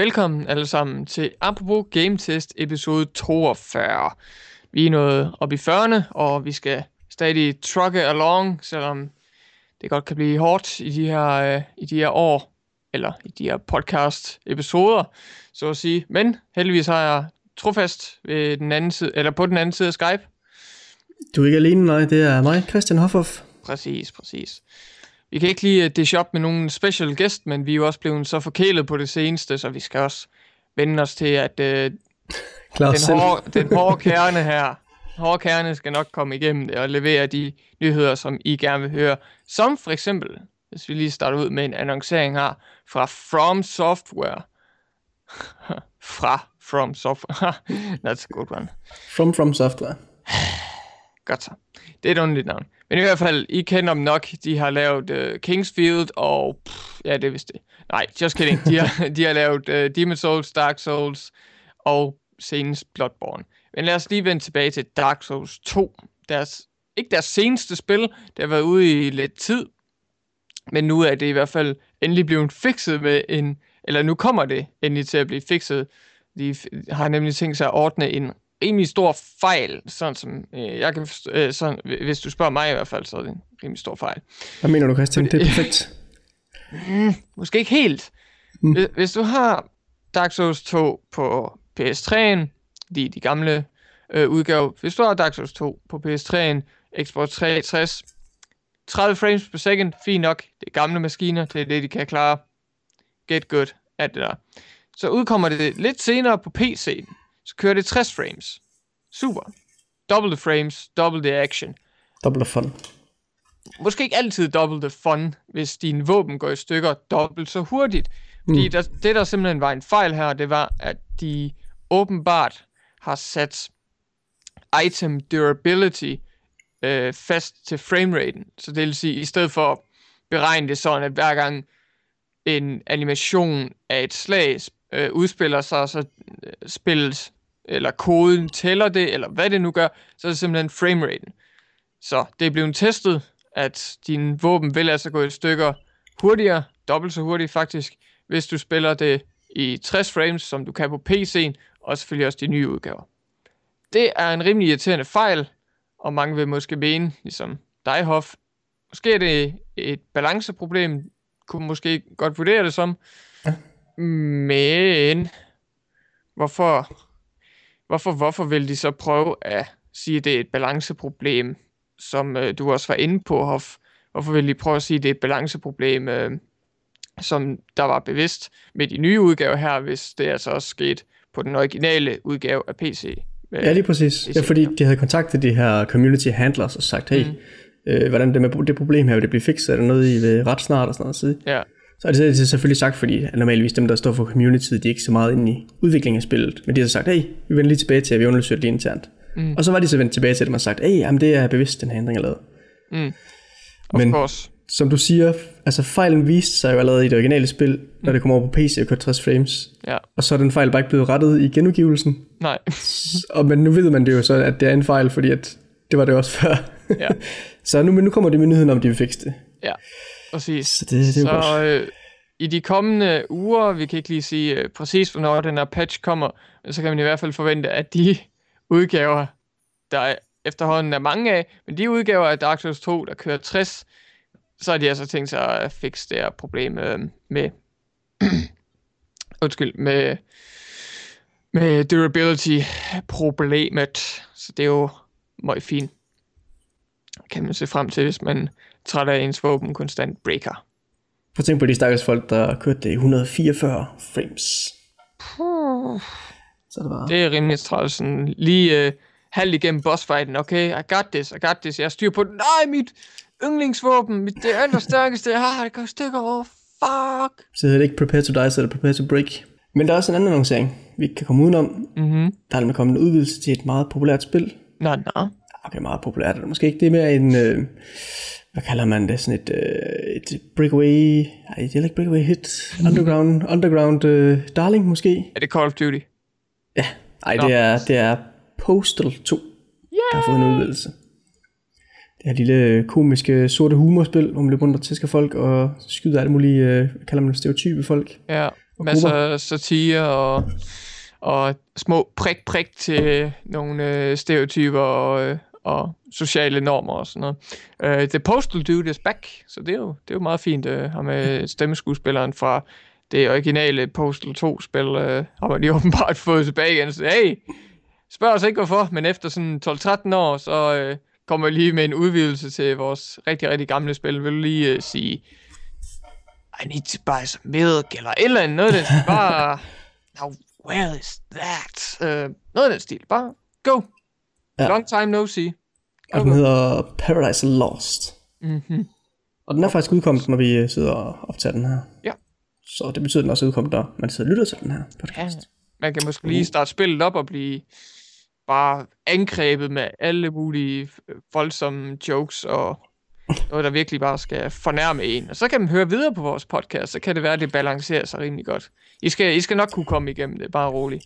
Velkommen alle sammen til Apropos Game Test episode 42. Vi er nået op i 40'erne, og vi skal stadig trucke along, selvom det godt kan blive hårdt i de her, øh, i de her år, eller i de her podcast episoder, så at sige. Men heldigvis har jeg trofast ved den anden side, eller på den anden side af Skype. Du er ikke alene, nej. Det er mig, Christian Hoffoff. Præcis, præcis. Vi kan ikke lige det shop med nogen special guest, men vi er jo også blevet så forkælet på det seneste, så vi skal også vende os til, at øh, Klar den, hårde, den hårde kerne her, hårde kerne skal nok komme igennem det og levere de nyheder, som I gerne vil høre. Som for eksempel, hvis vi lige starter ud med en annoncering her, fra From Software. fra From Software. That's a good one. From From Software. Godt så. Det er et underligt navn. Men i hvert fald, I kender dem nok. De har lavet øh, uh, Kingsfield og... Pff, ja, det er vist det. Nej, just kidding. De har, de har lavet uh, Demon Souls, Dark Souls og senest Bloodborne. Men lad os lige vende tilbage til Dark Souls 2. Deres, ikke deres seneste spil. Det har været ude i lidt tid. Men nu er det i hvert fald endelig blevet fikset med en... Eller nu kommer det endelig til at blive fikset. De har nemlig tænkt sig at ordne en rimelig stor fejl, sådan som øh, jeg kan forstå, øh, sådan, hvis du spørger mig i hvert fald, så er det en rimelig stor fejl. Hvad mener du, Christian? Det er perfekt. Måske ikke helt. Mm. Hvis, hvis du har Dark Souls 2 på PS3'en, de, de gamle øh, udgaver, hvis du har Dark Souls 2 på PS3'en, Xbox 360, 30 frames per second, fint nok, det er gamle maskiner, det er det, de kan klare. Get good, alt det der. Så udkommer det lidt senere på PC'en, så kører det 60 frames. Super. Double the frames, double the action. Double of fun. Måske ikke altid double the fun, hvis din våben går i stykker dobbelt så hurtigt. Fordi mm. der, det, der simpelthen var en fejl her, det var, at de åbenbart har sat item durability øh, fast til frameraten. Så det vil sige, i stedet for at beregne det sådan, at hver gang en animation af et slag øh, udspiller sig, så øh, spillet, eller koden tæller det, eller hvad det nu gør, så er det simpelthen frameraten. Så det er blevet testet, at din våben vil altså gå i stykker hurtigere, dobbelt så hurtigt faktisk, hvis du spiller det i 60 frames, som du kan på PC'en, og selvfølgelig også de nye udgaver. Det er en rimelig irriterende fejl, og mange vil måske mene, ligesom dig, Hoff, måske er det et balanceproblem, kunne måske godt vurdere det som, Ja men hvorfor, hvorfor, hvorfor vil de så prøve at sige, at det er et balanceproblem, som øh, du også var inde på, Hoff? Hvorfor vil de prøve at sige, at det er et balanceproblem, øh, som der var bevidst med de nye udgaver her, hvis det altså også skete på den originale udgave af PC? Øh, Ja, lige præcis. det Ja, fordi de havde kontaktet de her community handlers og sagt, hey, mm. øh, hvordan det med det problem her, vil det blive fikset? Er der noget, I vil ret snart og sådan noget? Ja, så er det, det er selvfølgelig sagt, fordi at normalvis dem, der står for community, de er ikke så meget inde i udviklingen af spillet. Men de har så sagt, hey, vi vender lige tilbage til, at vi undersøger det lige internt. Mm. Og så var de så vendt tilbage til dem og sagt, hey, jamen det er bevidst, den her ændring er lavet. of Men- course. Som du siger, altså fejlen viste sig jo allerede i det originale spil, når det kom over på PC og kørte 60 frames. Ja, Og så er den fejl bare ikke blevet rettet i genudgivelsen. nej. Og men nu ved man det jo så, at det er en fejl, fordi at det var det også før. Ja. så nu, men nu kommer det med nyheden om, at de vil fikse det. Ja, præcis. Så det, det er jo godt. Så øh, i de kommende uger, vi kan ikke lige sige øh, præcis, hvornår den her patch kommer, men så kan man i hvert fald forvente, at de udgaver, der efterhånden er mange af, men de udgaver af Dark Souls 2, der kører 60, så har de altså tænkt sig at fikse det her problem øh, med, undskyld, med, med durability-problemet. Så det er jo meget fint. Kan man se frem til, hvis man er træt af ens våben konstant breaker. Prøv at tænke på de stakkels folk, der kørte det i 144 frames. Så er det bare... Det er rimelig træls. Sådan lige øh, halvt igennem bossfighten. Okay, I got this, I got this. Jeg har styr på det. Nej, mit yndlingsvåben. Mit, det allerstærkeste, jeg har. Det går stykker over. Fuck. Så hedder det ikke Prepare to Die, så er det Prepare to Break. Men der er også en anden annoncering, vi ikke kan komme udenom. Mhm. Der er nemlig kommet en udvidelse til et meget populært spil. Nå, nå. Okay, meget populært er det måske ikke. Det er mere en, øh, hvad kalder man det, sådan et, øh, et breakaway, nej, det er ikke breakaway hit, underground, underground øh, darling måske. Er det Call of Duty? Ja, ej, det er, det er Postal 2, der har fået en udvidelse. Det her lille komiske sorte humorspil, hvor man løber rundt og tæsker folk og skyder alle mulige, øh, hvad kalder man det, stereotype folk. Ja. masser af satire og, og små prik-prik til nogle øh, stereotyper og, øh, og sociale normer og sådan noget. Uh, The Postal Dude is back, så det er jo, det er jo meget fint. Uh, ham med stemmeskuespilleren fra det originale Postal 2-spil uh, har man lige åbenbart fået tilbage igen. Så hey, spørg os ikke hvorfor, men efter sådan 12-13 år, så uh, kommer jeg lige med en udvidelse til vores rigtig, rigtig gamle spil. Vil du lige uh, sige, I need to buy some milk, eller et eller andet, noget den. Bare, now, where is that? Uh, noget af den stil. Bare go. Ja. Long time no see. Og den hedder Paradise Lost. Mm-hmm. Og den er faktisk udkommet, når vi sidder og optager den her. Ja. Så det betyder, at den også er udkommet, når man sidder og lytter til den her podcast. Ja. Man kan måske lige starte spillet op og blive bare angrebet med alle mulige voldsomme jokes og noget, der virkelig bare skal fornærme en. Og så kan man høre videre på vores podcast, så kan det være, at det balancerer sig rimelig godt. I skal, I skal nok kunne komme igennem det, bare roligt.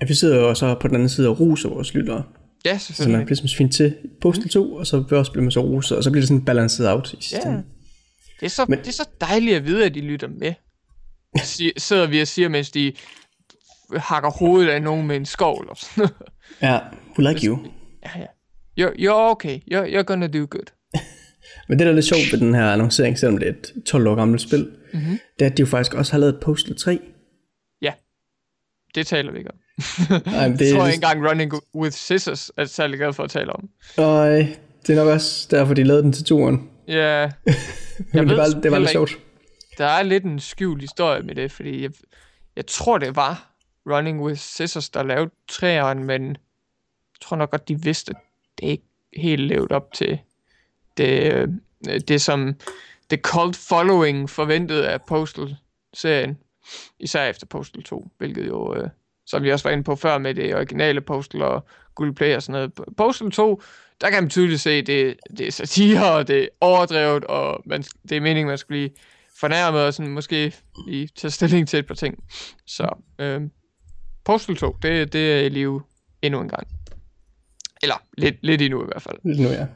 Ja, vi sidder jo så på den anden side og roser vores lyttere. Ja, Så man bliver sådan fint til Postal 2, og så også bliver man så roset, og så bliver det sådan balanceret out i sidste Ja. Det er, så, Men... det er så dejligt at vide, at de lytter med. Si- sidder vi og siger, mens de hakker hovedet af nogen med en skovl og sådan noget. Ja, who like you. Ja, ja. You're, you're okay. You're, you're gonna do good. Men det, der er lidt sjovt ved den her annoncering, selvom det er et 12 år gammelt spil, mm-hmm. det er, at de jo faktisk også har lavet Postal 3. Ja, det taler vi ikke om. Ej, det Jeg tror er, ikke engang Running with Scissors er særlig glad for at tale om. og det er nok også derfor, de lavede den til turen. Ja, Men det var, det var lidt sjovt. der er lidt en skjult historie med det, fordi jeg, jeg tror, det var Running with Scissors, der lavede træeren, men jeg tror nok godt, de vidste, at det ikke helt levede op til det, øh, det som det cult following forventede af Postal-serien. Især efter Postal 2, hvilket jo, øh, som vi også var inde på før med det originale Postal og Google Play og sådan noget. Postal 2, der kan man tydeligt se, det, det er satire, og det er overdrevet, og man, det er meningen, man skal blive fornærmet og sådan måske lige tage stilling til et par ting. Så øh, Postal 2, det, det er i live endnu en gang. Eller lidt, lidt endnu i hvert fald. Lidt nu, ja.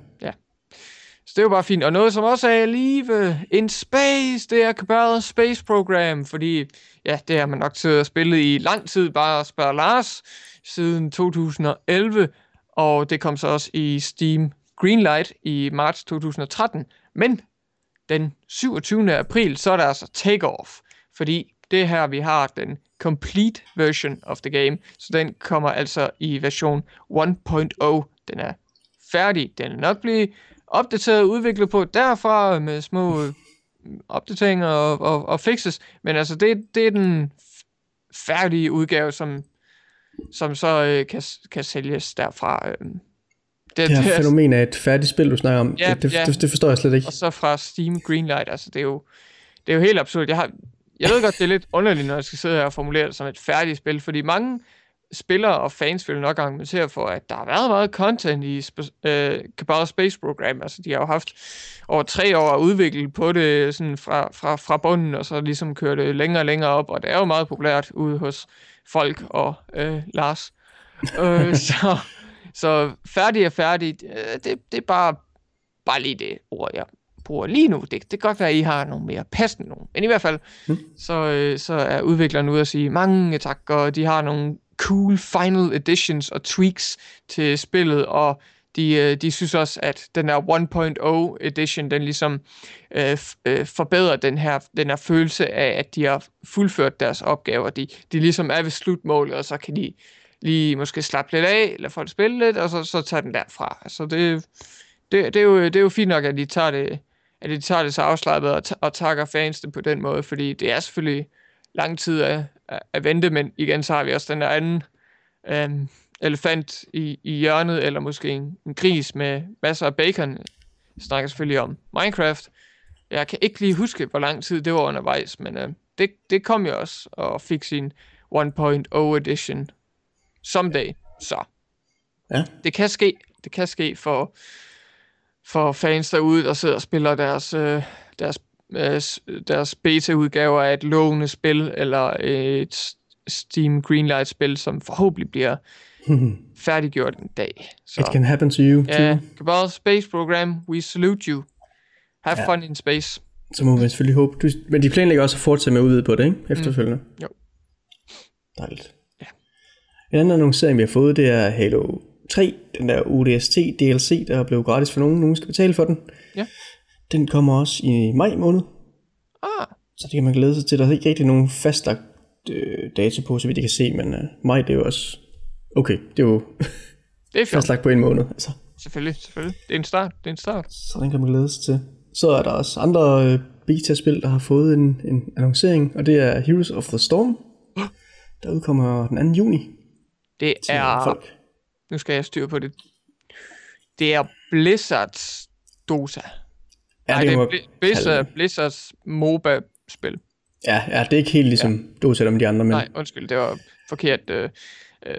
Så det er jo bare fint. Og noget, som også er i live in space, det er Cabal Space Program, fordi ja, det har man nok siddet og spillet i lang tid, bare at Lars, siden 2011, og det kom så også i Steam Greenlight i marts 2013. Men den 27. april, så er der altså take-off, fordi det her, vi har den complete version of the game, så den kommer altså i version 1.0. Den er færdig. Den er nok blive opdateret og udviklet på derfra med små øh, opdateringer og, og, og fixes. Men altså, det, det er den færdige udgave, som, som så øh, kan, kan sælges derfra. Øh. Det, Det her det fænomen af et færdigt spil, du snakker om, Ja, det, det, ja. det, det forstår jeg slet ikke. og så fra Steam Greenlight, altså det er jo, det er jo helt absurd. Jeg, har, jeg ved godt, det er lidt underligt, når jeg skal sidde her og formulere det som et færdigt spil, fordi mange spillere og fans vil nok argumentere for, at der har været meget content i øh, Cabal Space Program. Altså, de har jo haft over tre år at udvikle på det sådan fra, fra, fra bunden, og så ligesom køre det længere og længere op, og det er jo meget populært ude hos folk og øh, Lars. øh, så, så færdig er færdig, øh, det, det er bare, bare lige det ord, jeg bruger lige nu. Det, det kan godt være, at I har nogle mere passende nogle. Men i hvert fald, Mm. så, øh, så er udvikleren ude at sige mange tak, og de har nogle cool final editions og tweaks til spillet, og de, øh, de synes også, at den der 1.0 edition, den ligesom øh, øh, forbedrer den her, den her følelse af, at de har fuldført deres opgaver. De, de ligesom er ved slutmålet, og så kan de lige måske slappe lidt af, eller få det spille lidt, og så, så tage den derfra. Altså det, det, det, er jo, det er jo fint nok, at de tager det, at de tager det så afslappet og, og takker fans det på den måde, fordi det er selvfølgelig lang tid at, at, vente, men igen så har vi også den der anden øhm, elefant i, i hjørnet, eller måske en, en gris med masser af bacon. Jeg snakker selvfølgelig om Minecraft. Jeg kan ikke lige huske, hvor lang tid det var undervejs, men øh, det, det kom jo også og fik sin 1.0 edition someday. Så Ja. det kan ske. Det kan ske for, for fans derude, der sidder og spiller deres, øh, deres, øh, deres beta-udgaver af et lovende spil, eller et Steam Greenlight-spil, som forhåbentlig bliver færdiggjort en dag. Så It can happen to you too. Cabal Space Program, we salute you. Have Ja. fun in space. Så må vi selvfølgelig håbe. Du, men de planlægger også at fortsætte med at udvide på det, ikke? Efterfølgende. Mm. Jo. Dejligt. Ja. En anden annoncering, vi har fået, det er Halo 3. Den der ODST DLC, der blev gratis for nogen. Nogen skal betale for den. Ja. Den kommer også i maj måned. Ah, Så det kan man glæde sig til. Der er ikke rigtig nogen fastlagt øh, dato på, så vidt jeg kan se. Men øh, maj, det er jo også... Okay, det er jo det er fastlagt på en måned. Altså. Selvfølgelig, selvfølgelig. Det er en start. Det er en start. Så den kan man glæde sig til. Så er der også andre øh, beta-spil, der har fået en, en annoncering, og det er Heroes of the Storm, der udkommer den 2. juni Det er... folk. Nu skal jeg styre på det. Det er Blizzards Dosa. Ja, Nej, det det er Blizzard. Blizzards MOBA-spil. Ja, ja, det er ikke helt ligesom ja. Dota om de andre, men Nej, undskyld, det var forkert øh, øh,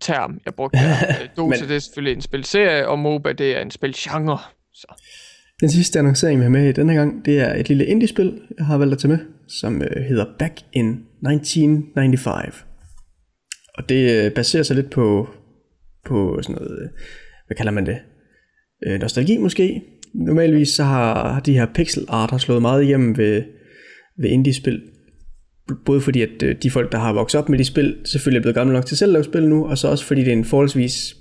term, jeg brugte. Øh, Dota, Men- det er selvfølgelig en spilserie, og MOBA, det er en spilgenre. Så. den sidste annoncering, vi har med i denne gang, det er et lille indie-spil, jeg har valgt at tage med, som øh, hedder Back in 1995. Og det øh, baserer sig lidt på, på sådan noget, øh, hvad kalder man det, øh, nostalgi måske. Normalvis så har, har de her pixel art har slået meget hjem ved, ved indie-spil. Både fordi, at øh, de folk, der har vokset op med de spil, selvfølgelig er blevet gamle nok til selv at lave spil nu, og så også fordi det er en forholdsvis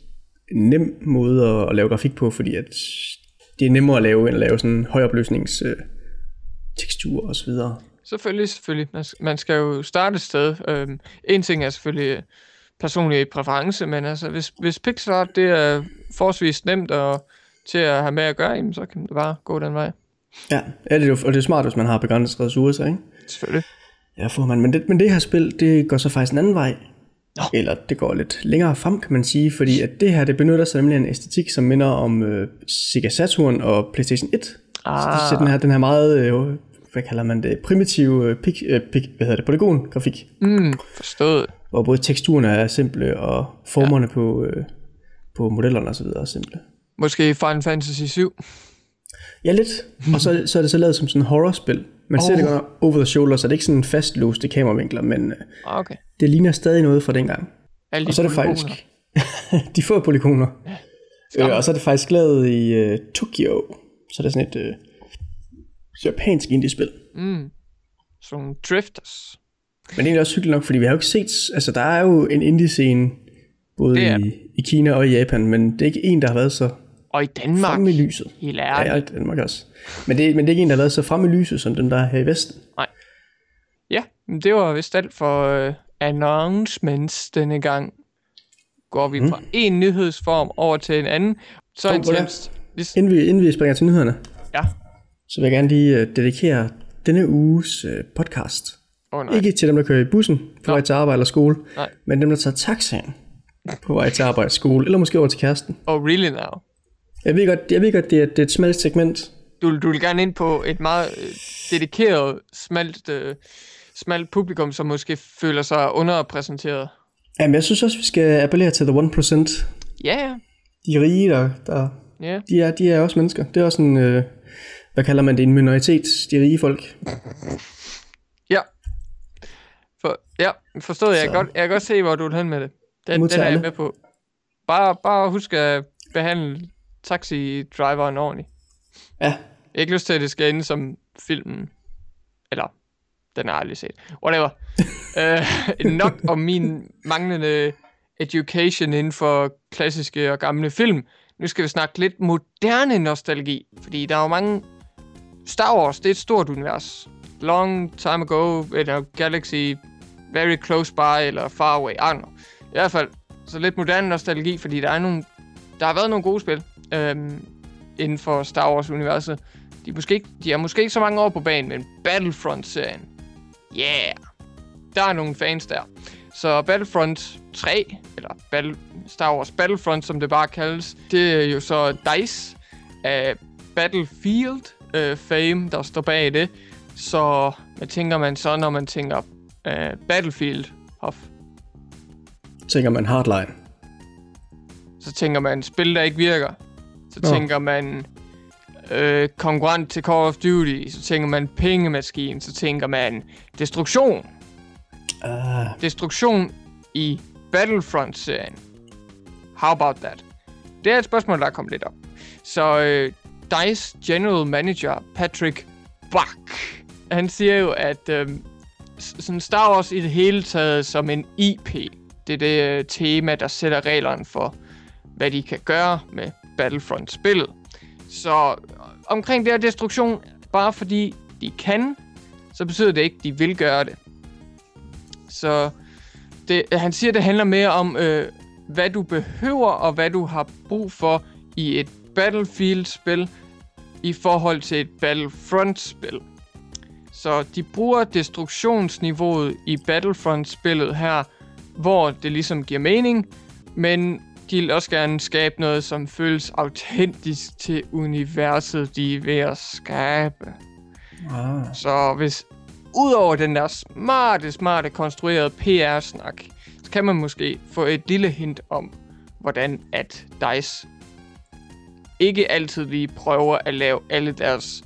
nem måde at, at lave grafik på, fordi at det er nemmere at lave, end at lave sådan højopløsnings øh, tekstur og så videre. Selvfølgelig, selvfølgelig. Man, man skal jo starte et sted. Øhm, en ting er selvfølgelig øh, personlig præference, men altså, hvis, hvis pixel art, det er forholdsvis nemt og til at have med at gøre, jamen, så kan det bare gå den vej. Ja, ja det er jo, og det er smart, hvis man har begrænsede ressourcer, ikke? Selvfølgelig. Ja, får man. Men det, men det her spil, det går så faktisk en anden vej. Nå. Eller det går lidt længere frem, kan man sige, fordi at det her, det benytter sig nemlig en æstetik, som minder om øh, Sega Saturn og PlayStation 1. Ah. Så, det, så den her, den her meget, øh, hvad kalder man det, primitive øh, pik, øh, pik, hvad hedder det, polygon-grafik, Mm, forstået. hvor både teksturerne er simple, og formerne ja. på, øh, på modellerne og så videre er simple. Måske Final Fantasy 7. Ja, lidt. Og så, så er det så lavet som sådan en horrorspil. Man ser Oh. det godt nok over the shoulder, så det er ikke sådan fastlåste kameravinkler, men øh, Ah, okay. det ligner stadig noget fra dengang. Alle Og så er det polygoner. faktisk de få polygoner. Ja. Øh, og så er det faktisk lavet i øh, Tokyo. Så er det sådan et øh, japansk indie-spil. Mm. Sådan nogle drifters. Men det er også hyggeligt nok, fordi vi har jo ikke set... Altså, der er jo en indie-scene både i, i Kina og i Japan, men det er ikke en, der har været så Og i Danmark, fremme i lyset. helt ærligt. ja, i Danmark også. Men det, men det er ikke en, der har været så fremme i lyset, som den der er her i Vesten. Ja, men det var vist alt for uh, announcements denne gang. Går vi fra en nyhedsform over til en anden. Så tjeneste. Lis- Inden vi, inden vi springer til nyhederne, Ja. så vil jeg gerne lige øh, dedikere denne uges øh, podcast. Oh, nej. Ikke til dem, der kører i bussen på vej til arbejde eller skole, Nej. men dem, der tager taxaen på vej til arbejde og skole, eller måske over til kæresten. Oh, really now? Jeg ved godt, jeg ved godt det, er, det er et smalt segment. Du, du vil gerne ind på et meget øh, dedikeret, smalt, øh, smalt publikum, som måske føler sig underrepræsenteret. Jamen, jeg synes også, vi skal appellere til the 1%. Ja, ja. De rige, der, der Ja, de, er, de er også mennesker. Det er også en, øh, hvad kalder man det, en minoritet, de rige folk. ja. For, ja, forstået. Jeg Så. kan, godt, jeg kan godt se, hvor du vil hen med det. Den, den er jeg med på. Bare, bare husk at behandle taxi-driveren ordentligt. Ja, Jeg har ikke lyst til, at det skal ende som filmen. Eller, den har jeg aldrig set. Whatever. uh, nok om min manglende education inden for klassiske og gamle film. Nu skal vi snakke lidt moderne nostalgi. Fordi der er jo mange... Star Wars, det er et stort univers. Long time ago, eller Galaxy, very close by, eller far away. I don't know. I hvert fald, så lidt moderne nostalgi, fordi der er nogle... Der har været nogle gode spil øhm, inden for Star Wars-universet. De er, måske ikke, de er måske ikke så mange år på banen, men Battlefront-serien. Yeah! Der er nogle fans der. Så Battlefront 3, eller Battle, Star Wars Battlefront, som det bare kaldes, det er jo så DICE af Battlefield øh, fame, der står bag det. Så hvad tænker man så, når man tænker øh, Battlefield, Hoff? tænker man hardline. Så tænker man spil, der ikke virker. Så Nå. tænker man øh, konkurrent til Call of Duty. Så tænker man pengemaskine. Så tænker man destruktion. Uh, Destruktion i Battlefront-serien. How about that? Det er et spørgsmål, der er kommet lidt op. Så øh, DICE General Manager Patrick Bak, han siger jo, at øh, sådan Star Wars i det hele taget som en IP, det er det øh, tema, der sætter reglerne for, hvad de kan gøre med Battlefront-spillet. Så øh, omkring det her destruktion, bare fordi de kan, så betyder det ikke, at de vil gøre det. Så det, øh, han siger, det handler mere om, øh, hvad du behøver og hvad du har brug for i et Battlefield-spil i forhold til et Battlefront-spil. Så de bruger destruktionsniveauet i Battlefront-spillet her, hvor det ligesom giver mening, men de vil også gerne skabe noget, som føles autentisk til universet, de er ved at skabe. Ah. Så hvis udover den der smarte, smarte konstruerede PR-snak, så kan man måske få et lille hint om, hvordan at DICE ikke altid lige prøver at lave alle deres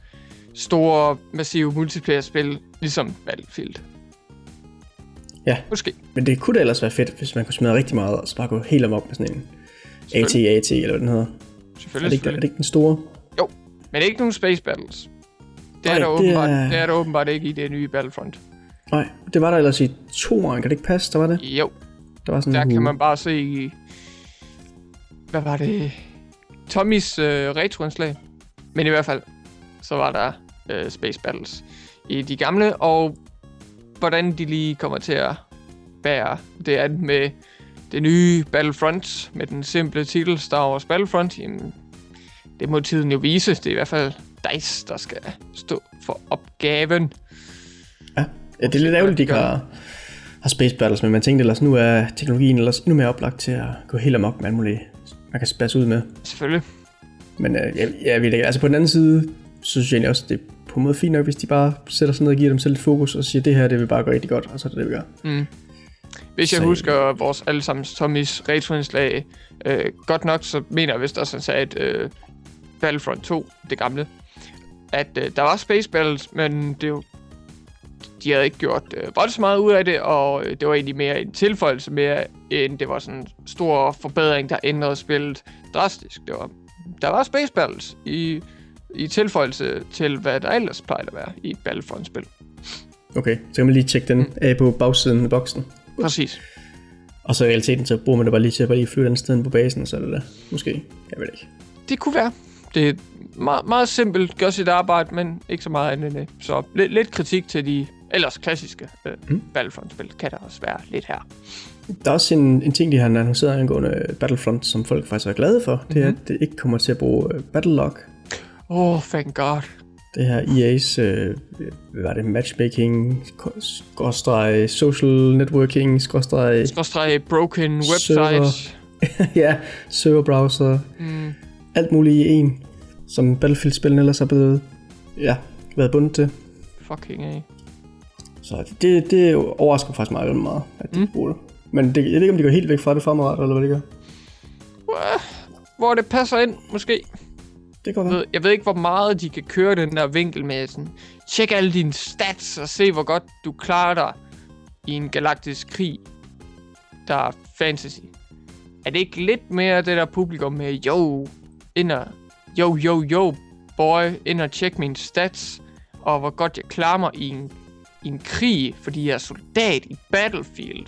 store, massive multiplayer-spil, ligesom Battlefield. Ja, Måske. men det kunne da ellers være fedt, hvis man kunne smadre rigtig meget, og så bare gå helt amok med sådan en AT-AT, eller hvad den hedder. Er Selvfølgelig, det, ikke, er det ikke den store? Jo, men ikke nogen Space Battles. Det er, Nej, der det åbenbart, er- det er der åbenbart ikke i det nye Battlefront. Nej, det var der ellers i to år, kan det ikke passe, der var det? Jo, Der var sådan der en kan man bare se... i- Hvad var det? Tommys øh, retroindslag. Men i hvert fald, så var der øh, Space Battles i de gamle, og hvordan de lige kommer til at bære det an med det nye Battlefront, med den simple titel Star Wars Battlefront, jamen, det må tiden jo vise. Det er i hvert fald DICE, der skal stå for opgaven. Ja, ja det er lidt ærgerligt, de ikke har, har Space Battles, men man tænkte ellers, nu er teknologien ellers endnu mere oplagt til at gå helt amok med muligt, man kan spasse ud med. Selvfølgelig. Men øh, jeg, jeg ved det ikke, altså på den anden side, så synes jeg egentlig også, det er på en måde fint nok, hvis de bare sætter sig ned og giver dem selv lidt fokus, og siger, det her, det vil bare gå rigtig godt, og så er det det, vi gør. Mm. Hvis jeg Så- husker vores allesammens Tommys retroindslag øh, godt nok, så mener jeg vist også, at han sagde, at øh, Battlefront 2, det gamle, at øh, der var Space Battles, men det jo, de havde ikke gjort øh, voldsomt meget ud af det, og øh, det var egentlig mere en tilføjelse mere, end det var sådan en stor forbedring, der ændrede spillet drastisk. Det var, der var Space Battles i, i tilføjelse til, hvad der ellers plejer at være i et Battlefront-spil. Okay, så kan man lige tjekke den af på bagsiden af boksen. Præcis. Og så i realiteten, så bruger man det bare lige til at bare lige flytte den sted på basen, så er det det. Måske. Jeg ved det ikke. Det kunne være. Det er meget, meget simpelt, gør sit arbejde, men ikke så meget andet end det. Så lidt, lidt kritik til de ellers klassiske øh, mm. Battlefront-spil kan der også være lidt her. Der er også en, en ting, de har annonceret angående Battlefront, som folk faktisk er glade for. Det er, Mhm. at det ikke kommer til at bruge øh, Battlelog. Oh, thank god. Det her EA's, øh, hvad var det, matchmaking, skråstreg, social networking, skråstreg, Skråstreg broken websites. ja, serverbrowser, Mm, alt muligt i en, som Battlefield-spillene ellers har blevet, ja, været bundet til. fucking af. Så det, det overrasker faktisk meget, meget, at de mm. bruger det. Men det, jeg ved ikke, om de går helt væk fra det fremadrettet, eller hvad de gør. Hvor det passer ind, måske. Det går ved, jeg ved ikke, hvor meget de kan køre den der vinkel med sådan. Tjek alle dine stats og se, hvor godt du klarer dig i en galaktisk krig, der er fantasy. Er det ikke lidt mere det der publikum med, yo, ind og, yo, yo, yo, boy, ind og tjek mine stats, og hvor godt jeg klarer mig i en, i en krig, fordi jeg er soldat i Battlefield.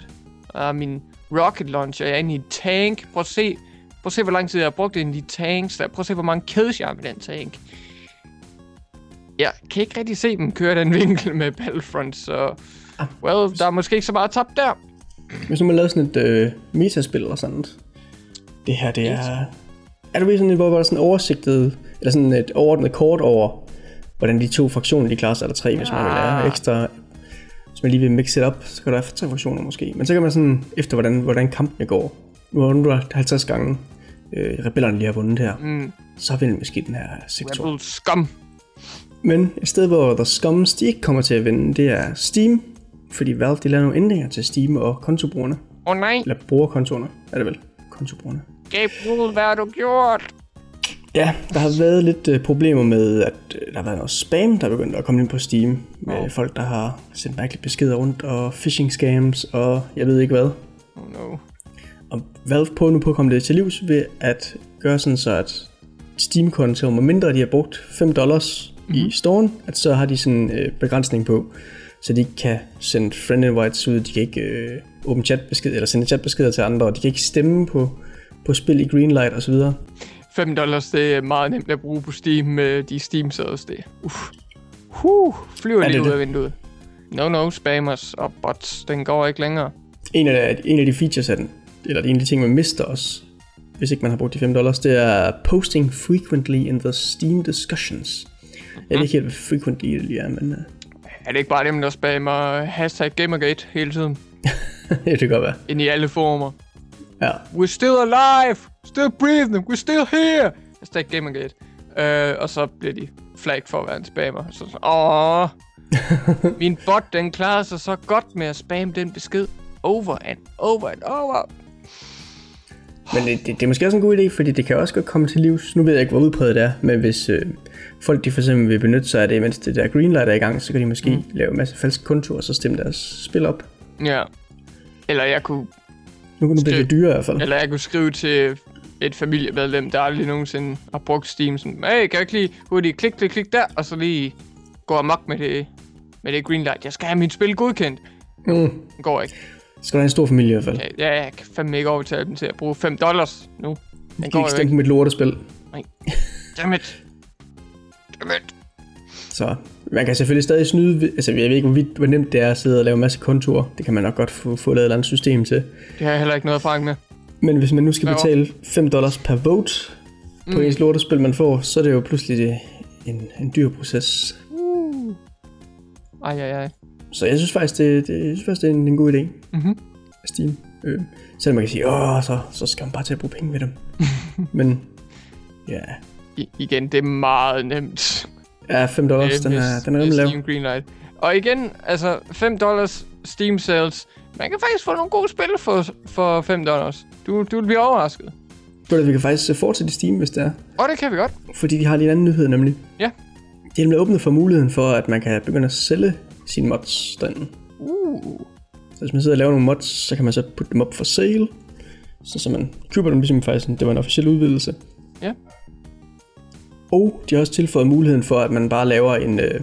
Og min rocket launcher, jeg er inde i en tank. Prøv at se, prøv at se, hvor lang tid jeg har brugt ind i de tanks. Der. Prøv at se, hvor mange kædes jeg har med den tank. Jeg kan ikke rigtig se dem køre den vinkel med Battlefront, så... Well, der er måske ikke så meget tabt der. Hvis nu man lavede sådan et øh, metaspil eller sådan noget. Det her, det er... Er du ved sådan et, hvor der er sådan oversigtet, eller sådan et overordnet kort over, hvordan de to fraktioner, de klarer sig, eller tre, hvis man vil have Ah. ekstra... Hvis man lige vil mixe det op, så kan der være tre fraktioner måske. Men så kan man sådan, efter hvordan, hvordan kampene går, nu har du 50 gange, øh, rebellerne lige har vundet her, Mm, så vil måske den her sektor. Rebel Scum. Men et sted, hvor The Scums de ikke kommer til at vinde, det er Steam. Fordi Valve de laver nogle ændringer til Steam og kontobrugerne. Åh oh, nej, Eller brugerkontoerne, er det vel? Kontobrugerne. Gabriel, hvad har du gjort? Ja, der har været lidt øh, problemer med, at øh, der har været noget spam, der er begyndt at komme ind på Steam. Med Nå. folk, der har sendt mærkelige beskeder rundt, og phishing scams, og jeg ved ikke hvad. Oh no. Valve prøver nu på at komme det til livs ved at gøre sådan så, at Steam-kontoen, hvor mindre de har brugt 5 dollars mm-hmm. i storen, at så har de sådan en øh, begrænsning på, så de ikke kan sende friend invites ud, de kan ikke øh, åbne chatbesked, eller sende chatbeskeder til andre, og de kan ikke stemme på, på spil i Greenlight osv. 5 dollars, det er meget nemt at bruge på Steam med de Steam sales, det. Uff. Huh, flyver Ja, lige ud af vinduet. No, no, spammers og bots, den går ikke længere. En af, de, en af de features af den, eller en af de ting, man mister også, hvis ikke man har brugt de 5 dollars, det er posting frequently in the Steam discussions. Jeg ved ikke helt, hvad frequently det lige er, men uh, Er det ikke bare dem, der spammer hashtag Gamergate hele tiden? det kan godt være. Ind i alle former. Ja. We're still alive! Still breathing! We're still here! Hashtag Gamergate. Øh, og så bliver de flag for at være en spammer. Så sådan, åh, min bot, den klarer sig så godt med at spamme den besked over and over and over. Men det, det, det er måske også en god idé, fordi det kan også godt komme til livs. Nu ved jeg ikke, hvor udbredt det er, men hvis øh, folk de for eksempel vil benytte sig af det, mens det der greenlight er i gang, så kan de måske mm. lave en masse falske kontorer, og så stemme deres spil op. Ja. Eller jeg kunne, Nu kan det blive dyrere i hvert fald. eller jeg kunne skrive til et familiemedlem, der aldrig nogensinde har brugt Steam, sådan, hey, kan jeg ikke lige hurtigt klik, klik, klik der, og så lige gå amok med det, med det greenlight. Jeg skal have mit spil godkendt. Mm. Det går ikke. Skal have en stor familie i hvert fald. Ja, ja, jeg kan fandme ikke overtale dem til at bruge 5 dollars nu. Den kan går ikke på mit lortespil. Dammit. Dammit. Så man kan selvfølgelig stadig snyde. Altså, jeg ved ikke, hvor, vidt, hvor nemt det er at sidde og lave en masse kontorer. Det kan man nok godt få, få lavet et eller andet system til. Det har jeg heller ikke noget erfaring med. Men hvis man nu skal Hvad? betale 5 dollars per vote på Mm. ens lortespil, man får, så er det jo pludselig en, en dyr proces. Uh. Ej, ej, ej. Så jeg synes faktisk, det, det, jeg synes faktisk, det er en, en god idé. Mhm. Steam. Øh, selvom man kan sige, åh, så, så skal man bare til at bruge penge ved dem. Men ja, I, igen, det er meget nemt. ja 5 dollars, den er, den er rimelig lav. Steam Greenlight. Og igen, altså 5 dollars Steam sales. Man kan faktisk få nogle gode spil for, for 5 dollars. Du, du vil blive overrasket. Du, Vi kan faktisk øh, fortsætte i Steam, hvis det er. Og det kan vi godt. Fordi de har lige en anden nyhed nemlig. Ja. De er nemlig åbnet for muligheden for, at man kan begynde at sælge sine mods derinde. Uh. Så hvis man sidder og laver nogle mods, så kan man så putte dem op for sale. Så, så man køber dem ligesom faktisk, det var en officiel udvidelse. Ja. Og de har også tilføjet muligheden for, at man bare laver en, øh,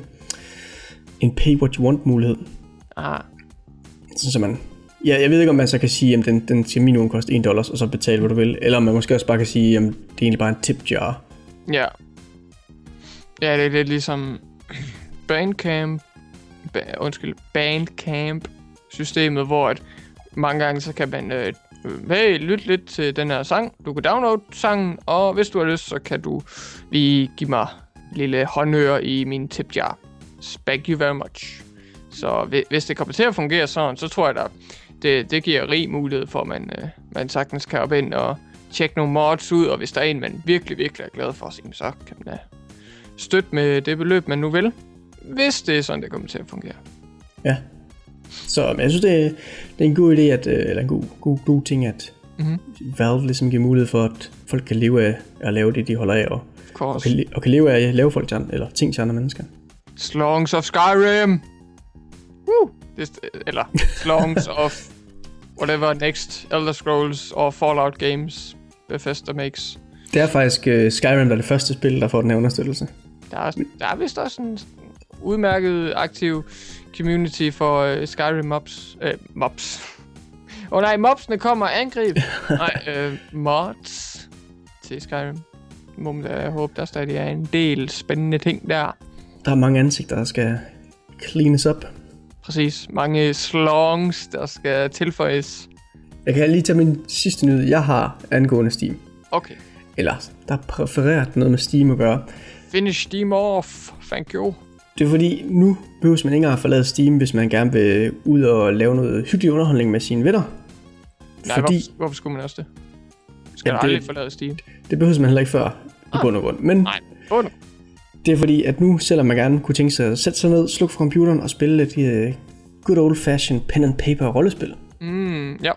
en pay what you want mulighed. Ah. Så, så man, ja, jeg ved ikke, om man så kan sige, at den, den skal minimum koste 1 dollars, og så betale, hvad du vil. Eller om man måske også bare kan sige, at det er egentlig bare en tip jar. Ja. Ja, det er lidt ligesom Bandcamp, ba- undskyld, Bandcamp systemet, hvor at mange gange så kan man, øh, hey, lyt lidt til den her sang, du kan downloade sangen, og hvis du har lyst, så kan du lige give mig lille håndhør i min tip jar. Thank you very much. Så hvis det kommer til at fungere sådan, så tror jeg, at det, det giver rig mulighed for, at man, øh, man sagtens kan op ind og tjekke nogle mods ud, og hvis der er en, man virkelig, virkelig er glad for, så så kan man da støtte med det beløb, man nu vil. Hvis det er sådan, det kommer til at fungere. Ja. Så men jeg synes, det er, det er en god idé, at, øh, eller en god, god, god ting, at Mhm. Valve ligesom giver mulighed for, at folk kan leve af at lave det, de holder af, og, og, kan, og kan leve af at lave folk til eller ting til andre mennesker. Slongs of Skyrim! Woo! Det, er- eller Slongs of whatever next Elder Scrolls or Fallout games Bethesda makes. Det er faktisk uh, Skyrim, der er det første spil, der får den her understøttelse. Der er, der er vist også en udmærket aktiv community for uh, Skyrim mobs. Uh, mobs. Åh oh, nej, mobsene kommer og angreb. nej, uh, mods til Skyrim. Må man da håbe, der stadig er en del spændende ting der. Der er mange ansigter, der skal cleanes up. Præcis. Mange slongs, der skal tilføjes. Jeg kan lige tage min sidste nyhed, jeg har angående Steam. Okay. Eller, der er præfereret noget med Steam at gøre. Finish Steam off. Thank you. Det er fordi, nu behøver man ikke engang at forlade Steam, hvis man gerne vil ud og lave noget hyggelig underholdning med sine venner. Nej, fordi hvorfor, hvorfor skulle man også det? Skal Jamen, du det- aldrig forlade Steam? det behøver man heller ikke før, i bund og grund. Men Nej. Bund. det er fordi, at nu, selvom man gerne kunne tænke sig at sætte sig ned, slukke for computeren og spille lidt uh, good old fashioned pen and paper rollespil, Mm, ja.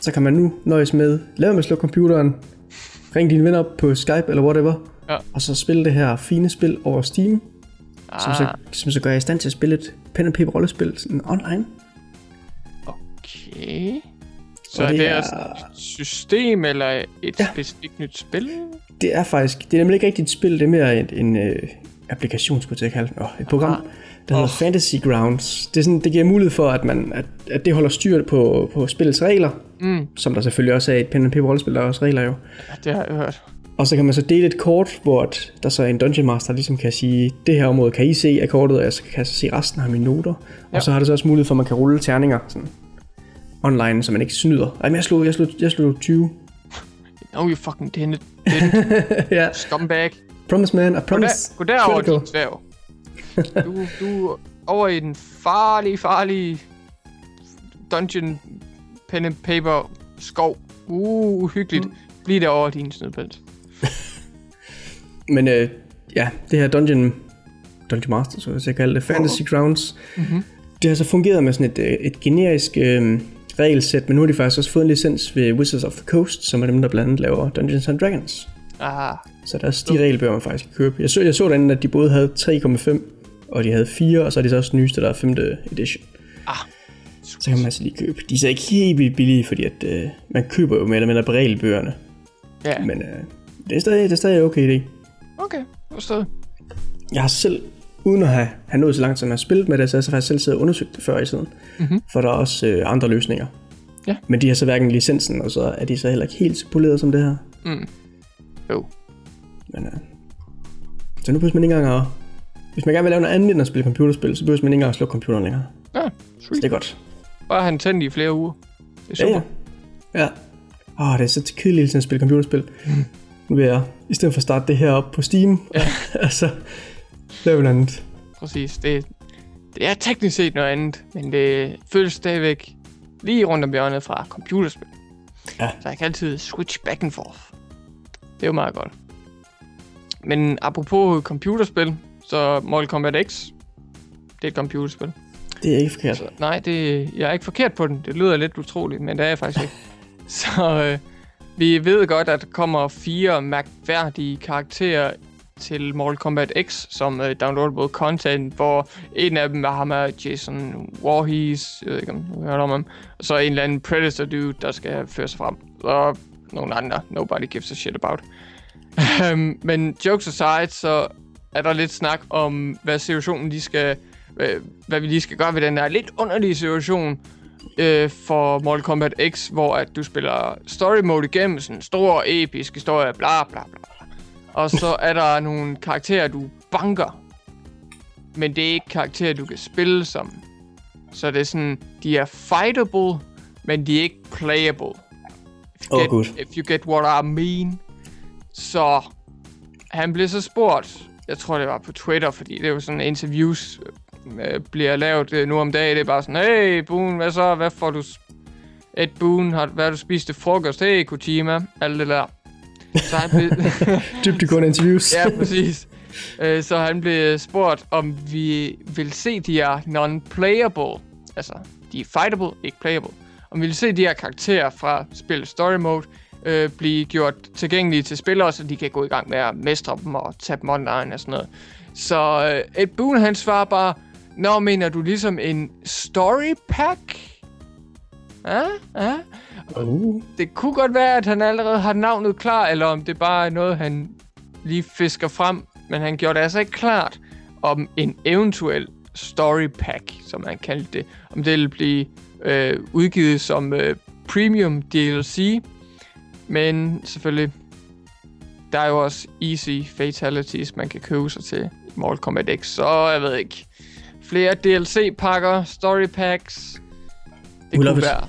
så kan man nu nøjes med, lave med at slukke computeren, ring dine venner op på Skype eller whatever, Ja. og så spille det her fine spil over Steam, som, Ah, så, som så gør jeg i stand til at spille et pen and paper rollespil sådan online. okay. Så det, det er er- sådan et system eller et Ja. specifikt nyt spil? Det er faktisk, det er nemlig ikke rigtigt et spil, det er mere en, en, øh, applikation, skulle jeg kalde den. Oh, et program, der hedder Fantasy Grounds. Det, er sådan, det giver mulighed for, at, man, at, at det holder styr på, på spillets regler, Mm. som der selvfølgelig også er et pen and paper rollespil, der er også regler jo. Ja, det har jeg hørt. Og så kan man så dele et kort, hvor der så er en Dungeon Master, der ligesom kan sige, det her område kan I se af kortet, og jeg så kan så se resten af mine noter. Ja. Og så har det så også mulighed for, at man kan rulle terninger sådan online, så man ikke snyder. Ej, men jeg slog, jeg slog, jeg slog 20. No, you fucking didn't. didn't. ja, Scumbag. promise man, I promise. gå derover, Critical. din dværg. Du, du er over i den farlige, farlige dungeon pen and paper skov. Uh, uhyggeligt. Mm. Bliv derovre, din snedpels. Men øh, ja, det her Dungeon, Dungeon Master, så jeg kalde det, Fantasy Grounds, Mhm. det har så fungeret med sådan et, øh, et generisk øh, regelsæt, men nu har de faktisk også fået en licens ved Wizards of the Coast, som er dem, der blandt andet laver Dungeons and Dragons. Ah, Så der er de regelbøger, man faktisk kan købe. Jeg så, jeg så derinde, at de både havde 3,5, og de havde 4, og så er de så også den nyeste, der er 5. edition. Ah, Så kan man altså lige købe. De er så ikke helt vildt billige, fordi at, øh, man køber jo mere eller mindre på regelbøgerne. ja. Men øh, det, er stadig, det er stadig okay idé. Okay, forstået. Jeg har selv, uden at have, have nået så langt, som jeg har spillet med det, så har jeg så faktisk selv siddet og undersøgt det før i tiden. Mhm. For der er også øh, andre løsninger. Ja. Men de har så hverken licensen, og så er de så heller ikke helt så poleret som det her. Mm. Jo. Men, øh, så nu behøver man ikke engang at... Hvis man gerne vil lave noget andet end at spille computerspil, så behøver man ikke engang at slå computeren længere. Ja, Så sweet. det er godt. Bare han tændt i flere uger. Det er Ja, super. ja. Ja. Åh, det er så kedeligt at spille computerspil. Nu vil jeg, i stedet for at starte det her op på Steam, Ja. altså, lave noget andet. Præcis. Det, det er teknisk set noget andet, men det føles stadigvæk lige rundt om hjørnet fra computerspil. Ja. Så jeg kan altid switch back and forth. Det er jo meget godt. Men apropos computerspil, så Mortal Kombat X, det er et computerspil. Det er ikke forkert. Så, nej, det, jeg er ikke forkert på den. Det lyder lidt utroligt, men det er jeg faktisk ikke. Så øh, vi ved godt, at der kommer fire mærkværdige karakterer til Mortal Kombat X som øh, uh, downloadable content, hvor en af dem er ham er Jason Voorhees, jeg ved ikke om du hørt om ham, og så en eller anden Predator dude, der skal føre sig frem, og nogle andre, nobody gives a shit about. um, men jokes aside, så er der lidt snak om, hvad situationen lige skal, hvad, hvad vi lige skal gøre ved den her lidt underlige situation øh, for Mortal Kombat X, hvor at du spiller story mode igennem, sådan en stor, episk historie, bla bla bla. Og så er der nogle karakterer, du banker. Men det er ikke karakterer, du kan spille som. Så det er sådan, de er fightable, men de er ikke playable. If you, Åh, get, gud. if you get what I mean. Så han blev så spurgt, jeg tror det var på Twitter, fordi det var sådan interviews øh, bliver lavet øh, nu om dagen. Det er bare sådan, hey Boone, hvad så? Hvad får du? Et Boone, har, hvad har du spist til frokost? Hey Kojima, alt det der. Så han blev, Dybdegående interviews. ja, præcis. Øh, så han blev spurgt, om vi vil se de her non-playable, altså de er fightable, ikke playable, om vi vil se de her karakterer fra spillet Story Mode øh, blive gjort tilgængelige til spillere, så de kan gå i gang med at mestre dem og tage dem online og sådan noget. Så øh, Ed Boon, han svarer bare, Nå, mener du ligesom en story pack? Ja, ja. Uh. Det kunne godt være, at han allerede har navnet klar, eller om det bare er noget, han lige fisker frem. Men han gjorde det altså ikke klart, om en eventuel story pack, som han kaldte det, om det ville blive øh, udgivet som øh, premium DLC. Men selvfølgelig, der er jo også easy fatalities, man kan købe sig til i Mortal Kombat X, så jeg ved ikke. Flere DLC-pakker, story packs, det love kunne være.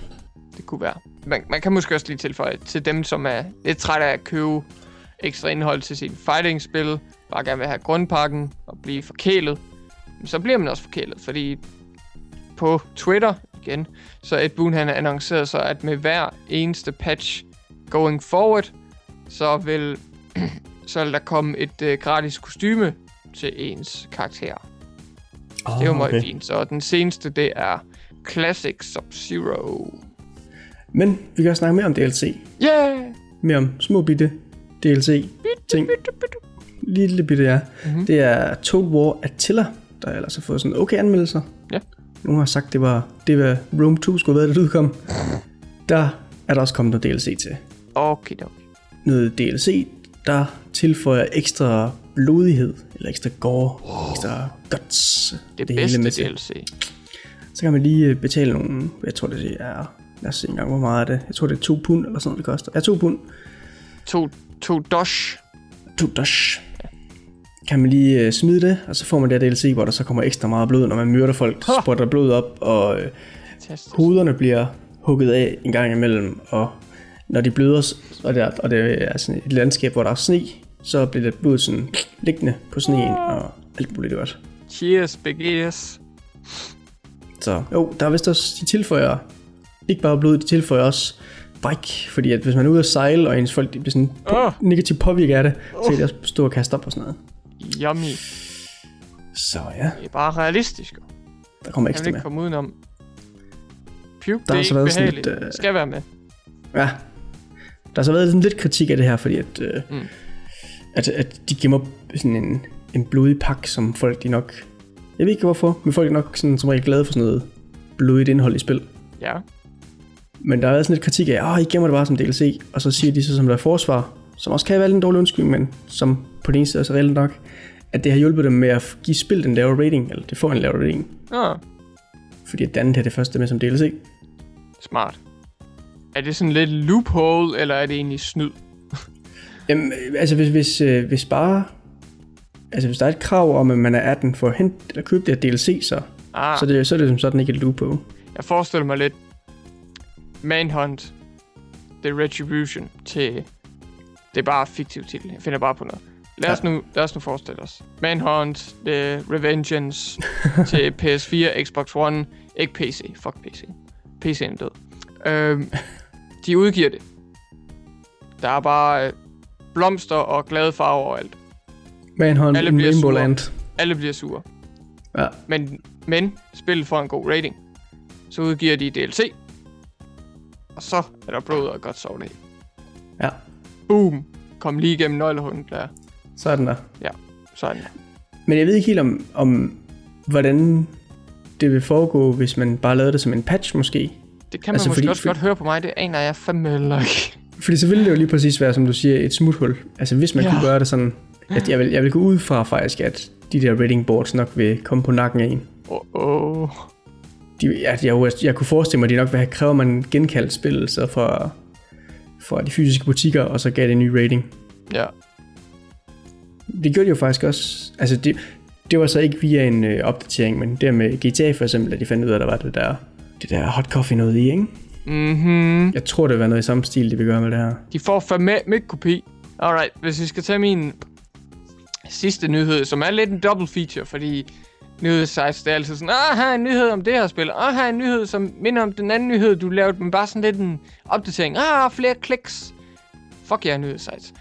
Det kunne være. Man, man kan måske også lige tilføje til dem, som er lidt trætte af at købe ekstra indhold til sin fighting-spil, bare gerne vil have grundpakken og blive forkælet, men så bliver man også forkælet, fordi på Twitter igen, så Ed Boon han annoncerede så, at med hver eneste patch going forward, så vil, så vil der komme et øh, gratis kostyme til ens karakter. Oh, Det jo meget fint. Så den seneste, det er Classic Sub-Zero. Men vi kan også snakke mere om DLC. Yeah! Mere om små bitte DLC ting. Lille bitte, ja. Mhm. Mm-hmm. Det er Total War Attila, der ellers har fået sådan okay anmeldelser. Ja. Nogle har sagt, det var det var Rome 2 skulle have været, det udkom. Der er der også kommet noget DLC til. Okay, okay. Noget DLC der tilføjer ekstra blodighed, eller ekstra gore, oh. ekstra guts. Det, det bedste DLC. Så kan man lige øh, betale nogle, jeg tror det er, lad os se engang, hvor meget er det? Jeg tror det er 2 pund, eller sådan noget, det koster. Ja, 2 pund. 2 to dosh. 2 dosh. Kan man lige uh, smide det, og så får man det DLC, hvor der så kommer ekstra meget blod, når man myrder folk, så spotter blod op, og uh, hovederne bliver hugget af en gang imellem, og når de bløder, og det er, og det er sådan et landskab, hvor der er sne, så bliver det blod sådan liggende på sneen, og alt muligt godt. Cheers, big ears. Så jo, der er vist også, de tilføjer ikke bare blod, de tilføjer også bike, fordi at hvis man er ude at sejle, og ens folk de bliver sådan oh. negativt påvirket af det, oh. så kan de også stå og kaste op og sådan noget. Yummy. Så ja. Det er bare realistisk. Der kommer ekstra med. Jeg vil ikke komme udenom. Puke, der det er ikke behageligt. Lidt, uh... Skal være med. Ja. Der har så været sådan lidt kritik af det her, fordi at, uh, mm. at, at de gemmer sådan en, en blodig pakke, som folk de nok... Jeg ved ikke hvorfor, men folk er nok sådan, som regel glade for sådan noget blodigt indhold i spil. Ja. Men der har været sådan lidt kritik af, at I gemmer det bare som DLC, og så siger de så som der er forsvar, som også kan være en dårlig undskyldning, men som på den ene side er så reelt nok, at det har hjulpet dem med at give spil den lavere rating, eller det får en lavere rating. Ja. Fordi det andet her det første med som DLC. Smart. Er det sådan lidt loophole, eller er det egentlig snyd? Jamen, altså hvis, hvis, øh, hvis bare... Altså hvis der er et krav om, at man er 18 for at hente eller købe det her DLC, så, ah. så, det, så er det som sådan ikke et loophole. Jeg forestiller mig lidt Manhunt The Retribution til... Det er bare fiktiv titel. Jeg finder bare på noget. Lad os, ja. nu, lad os nu forestille os. Manhunt The Revengeance til PS4, Xbox One, ikke PC. Fuck PC. PC er død. Øhm, de udgiver det. Der er bare øh, blomster og glade farver og alt. Manhunt Alle bliver Rainbow Land. Alle bliver sure. Ja. Men, men spillet får en god rating. Så udgiver de DLC. Og så er der blod og godt sovne Ja. Boom. Kom lige igennem nøglehunden der. Så er den der. Ja, så er den der. Men jeg ved ikke helt om, om hvordan det vil foregå, hvis man bare lavede det som en patch måske. Det kan man altså, måske fordi, også godt høre på mig, det aner jeg fandme heller ikke. Fordi så ville det jo lige præcis være, som du siger, et smuthul. Altså hvis man ja. kunne gøre det sådan, at jeg vil, jeg vil gå ud fra faktisk, at de der rating boards nok vil komme på nakken af en. Åh, oh, oh. De, jeg, jeg, jeg kunne forestille mig, at de nok vil have krævet, man genkaldt spillet så fra, fra de fysiske butikker, og så gav det en ny rating. Ja. Det gjorde de jo faktisk også. Altså det, det var så ikke via en øh, opdatering, men det med GTA for eksempel, at de fandt ud af, at der var det der, det der hot coffee noget i, ikke? Mhm. Jeg tror, det var noget i samme stil, de vil gøre med det her. De får fandme med kopi. Alright, hvis vi skal tage min sidste nyhed, som er lidt en double feature, fordi nyhedssites, det er altid sådan, ah, her er en nyhed om det her spil, ah, her er en nyhed, som minder om den anden nyhed, du lavede, men bare sådan lidt en opdatering, ah, flere kliks. Fuck jer, yeah, nyhedssites.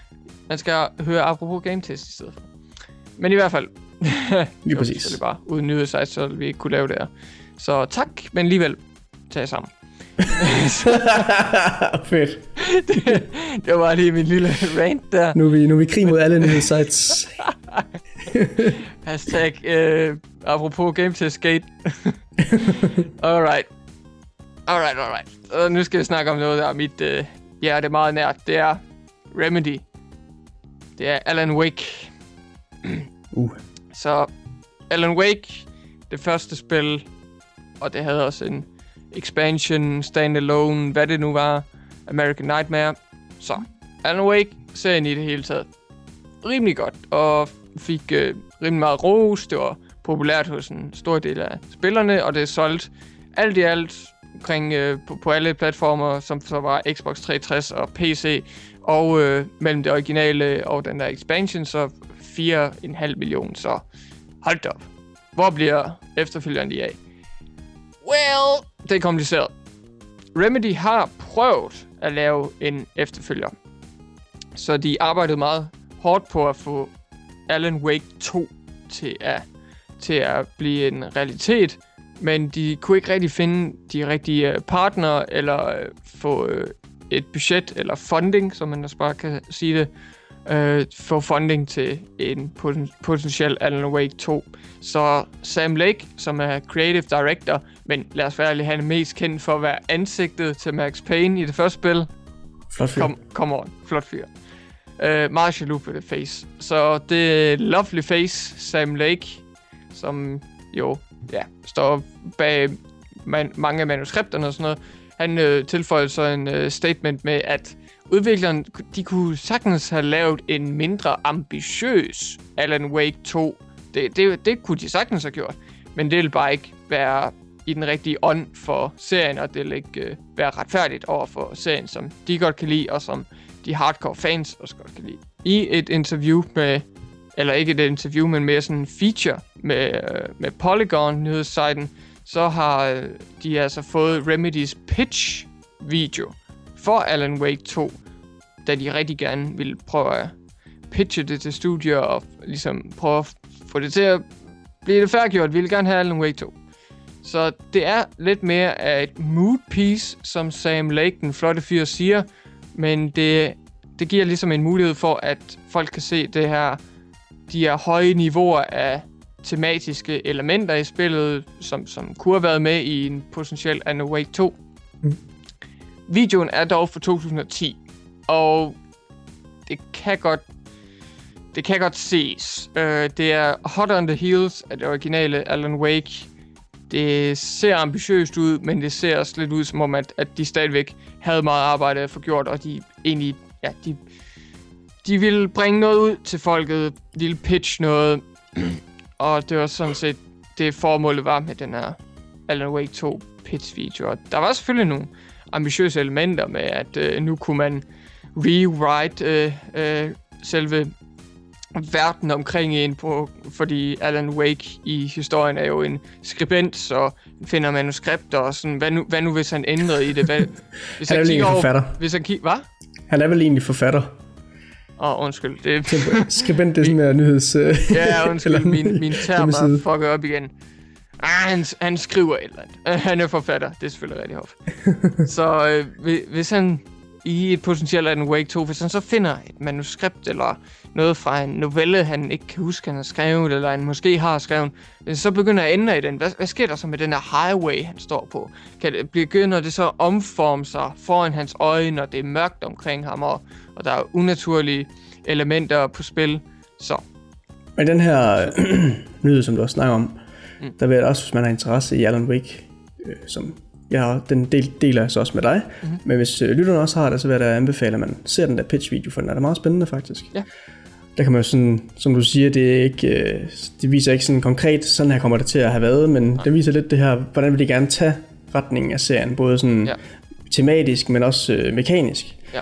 Man skal høre apropos game test i stedet for. Men i hvert fald, Lige præcis. Det bare uden nyhedssites, så vi ikke kunne lave det her. Så tak, men alligevel, tag sammen. Fedt. det, det var lige min lille rant der. Nu er vi, nu er vi krig mod alle nyhedssites. Hashtag, øh, apropos game test skate. alright. Alright, alright. Og nu skal vi snakke om noget, der er mit øh, hjerte meget nært. Det er Remedy. Det er Alan Wake. uh. Så Alan Wake, det første spil, og det havde også en expansion, standalone, hvad det nu var, American Nightmare. Så Alan Wake, serien i det hele taget, rimelig godt, og fik øh, rimelig meget ros. Det var populært hos en stor del af spillerne, og det er solgt alt i alt omkring øh, på, på alle platformer, som så var Xbox 360 og PC, og øh, mellem det originale og den der expansion, så 4,5 millioner, så hold op. Hvor bliver efterfølgeren lige af? Well, det er kompliceret. Remedy har prøvet at lave en efterfølger. Så de arbejdede meget hårdt på at få Alan Wake 2 til at, til at blive en realitet, men de kunne ikke rigtig finde de rigtige øh, partnere, eller øh, få øh, et budget, eller funding, som man også bare kan sige det, øh, få funding til en poten- potentiel Alan Wake 2. Så Sam Lake, som er creative director, men lad os være ærlig, han er mest kendt for at være ansigtet til Max Payne i det første spil. Flot fyr. Kom, come on, flot fyr. Uh, meget jaloux på det face. Så det er Lovely Face, Sam Lake, som jo ja, står bag man, mange af manuskripterne og sådan noget. Han øh, tilføjede så en øh, statement med, at udvikleren, de kunne sagtens have lavet en mindre ambitiøs Alan Wake 2. Det, det, det kunne de sagtens have gjort, men det ville bare ikke være i den rigtige ånd for serien, og det vil ikke øh, være retfærdigt over for serien, som de godt kan lide, og som de hardcore fans også godt kan lide. I et interview med, eller ikke et interview, men mere sådan en feature med, øh, med Polygon nyhedssiden, så har øh, de altså fået Remedies pitch video for Alan Wake 2, da de rigtig gerne ville prøve at pitche det til studier og ligesom prøve at få det til at blive det færdiggjort. Vi vil gerne have Alan Wake 2. Så det er lidt mere af et mood piece, som Sam Lake, den flotte fyr, siger, men det, det giver ligesom en mulighed for, at folk kan se det her, de her høje niveauer af tematiske elementer i spillet, som, som kunne have været med i en potentiel Alan Wake 2. Mm. Videoen er dog fra 2010, og det kan godt det kan godt ses. Uh, det er hot on the heels af det originale Alan Wake. Det ser ambitiøst ud, men det ser også lidt ud som om, at, at de stadigvæk havde meget arbejde at få gjort, og de egentlig, ja, de, de ville bringe noget ud til folket, de ville pitch noget, og det var sådan set det formålet var med den her Alan Wake 2 pitch video. Og der var selvfølgelig nogle ambitiøse elementer med, at øh, nu kunne man rewrite øh, øh, selve verden omkring en på, fordi Alan Wake i historien er jo en skribent, så finder manuskripter og sådan, hvad nu, hvad nu hvis han ændrede i det? Hvad, hvis han er vel egentlig forfatter. Hvis han kigger, hvad? Han er vel egentlig forfatter. Åh, oh, undskyld. Det... Skribent, det er sådan en nyheds... ja, undskyld, min, min termer fucker op igen. Ah, han, han skriver et eller andet. Han er forfatter, det er selvfølgelig rigtig hof. så øh, hvis han i et potentielt Alan Wake 2, hvis han så finder et manuskript eller noget fra en novelle, han ikke kan huske, han har skrevet, eller han måske har skrevet, så begynder at ændre i den. Hvad, hvad sker der så med den her highway, han står på? Kan det, begynder det så omforme sig foran hans øjne, og det er mørkt omkring ham, og, og der er unaturlige elementer på spil? Så. Men den her nyhed, som du også snakker om, mm. der vil jeg også, hvis man har interesse i Alan Wake, øh, som jeg, den del, deler jeg så også med dig. Mm-hmm. Men hvis øh, lytterne også har det, så vil jeg da anbefale, at man ser den der pitch-video, for den er da meget spændende faktisk. Ja. Der kan man jo sådan, som du siger, det, er ikke, øh, det viser ikke sådan konkret, sådan her kommer det til at have været, men Nej. det viser lidt det her, hvordan vil de gerne tage retningen af serien, både sådan ja. tematisk, men også øh, mekanisk. Ja.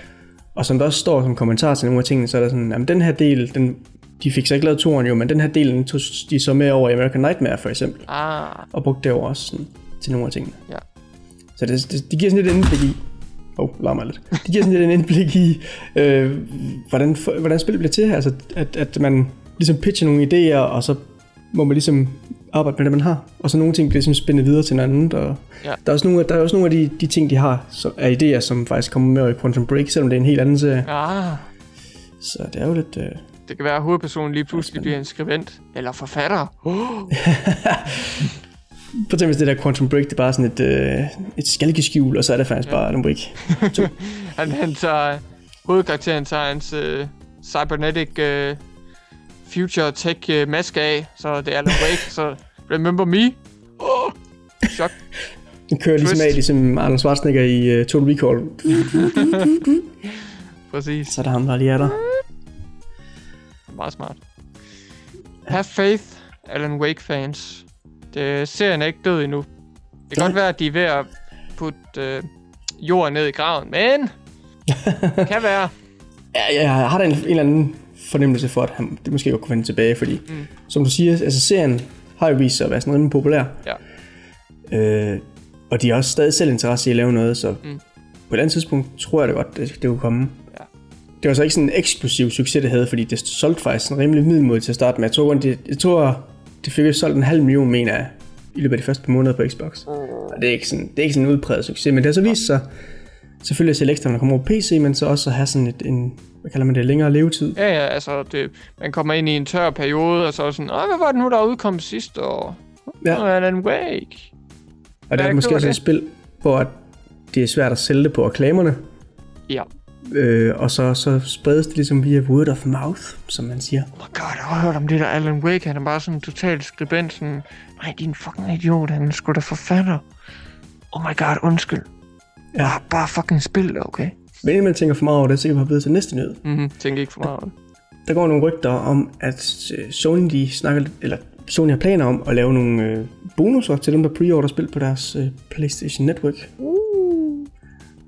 Og som der også står som kommentar til nogle af tingene, så er der sådan, at den her del, den, de fik så ikke lavet toren jo, men den her del, den tog de så med over i American Nightmare for eksempel. Ah. Og brugte det over også sådan, til nogle af tingene. Ja. Så det, det, det giver sådan lidt indblik i, oh, lad mig lidt. Det giver sådan lidt en indblik i, øh, hvordan, hvordan spillet bliver til. Altså, at, at man ligesom pitcher nogle idéer, og så må man ligesom arbejde med det, man har. Og så nogle ting bliver ligesom spændt videre til en anden. Og ja. der, er også nogle, der er også nogle af de, de ting, de har så, af idéer, som faktisk kommer med i Quantum Break, selvom det er en helt anden serie. Ah. Så det er jo lidt... Øh, det kan være, at hovedpersonen lige pludselig bliver en skribent. Eller forfatter. Oh. For eksempel det der Quantum Break, det er bare sådan et, øh, et skalkeskjul, og så er det faktisk ja. bare Alan Wake han, han tager, hovedkarakteren tager hans uh, cybernetic uh, future tech uh, maske af, så det er Alan Wake, så remember me? Oh, chok. Den kører ligesom Twist. af, ligesom Arnold Schwarzenegger i uh, Total Recall. Præcis. Så er der ham, der lige er der. Meget smart. Have faith, Alan Wake fans. Det, serien er ikke død endnu. Det kan godt være, at de er ved at putte øh, jorden ned i graven, men det kan være. Ja, jeg har da en, en eller anden fornemmelse for, at han det måske godt kunne vende tilbage, fordi mm. som du siger, altså serien har jo vist sig at være sådan rimelig populær. Ja. Øh, og de har også stadig selv interesse i at lave noget, så mm. på et eller andet tidspunkt tror jeg det godt, det, det kunne komme. Ja. Det var så ikke sådan en eksplosiv succes, det havde, fordi det solgte faktisk sådan rimelig middelmodigt til at starte med. Jeg tror, det, jeg tror det fik jo solgt en halv million, mener jeg, i løbet af de første par måneder på Xbox. Mm. Og det er ikke sådan, det er ikke sådan en udpræget succes, men det har så vist sig, selvfølgelig at sælge ekstra, når der kommer over PC, men så også at have sådan et, en, hvad kalder man det, længere levetid. Ja, ja, altså, det, man kommer ind i en tør periode, og så er sådan, Åh, hvad var det nu, der udkom sidste år? Ja. Og Alan Wake. Og det er måske også et spil, hvor det er svært at sælge det på reklamerne. Ja. Øh, og så, så spredes det ligesom via word of mouth, som man siger. Oh my god, jeg har hørt om det der Alan Wake, han er bare sådan en total skribent, sådan, nej, din fucking idiot, han er sgu da forfatter. Oh my god, undskyld. Ja. Bare, bare fucking spil det, okay? Men inden man tænker for meget over det, så kan vi hoppe til næste nyhed. Mhm, tænk ikke for meget over det. Der går nogle rygter om, at øh, Sony, de snakker, eller Sony har planer om at lave nogle øh, bonusser til dem, der pre-order spil på deres øh, PlayStation Network. Uh.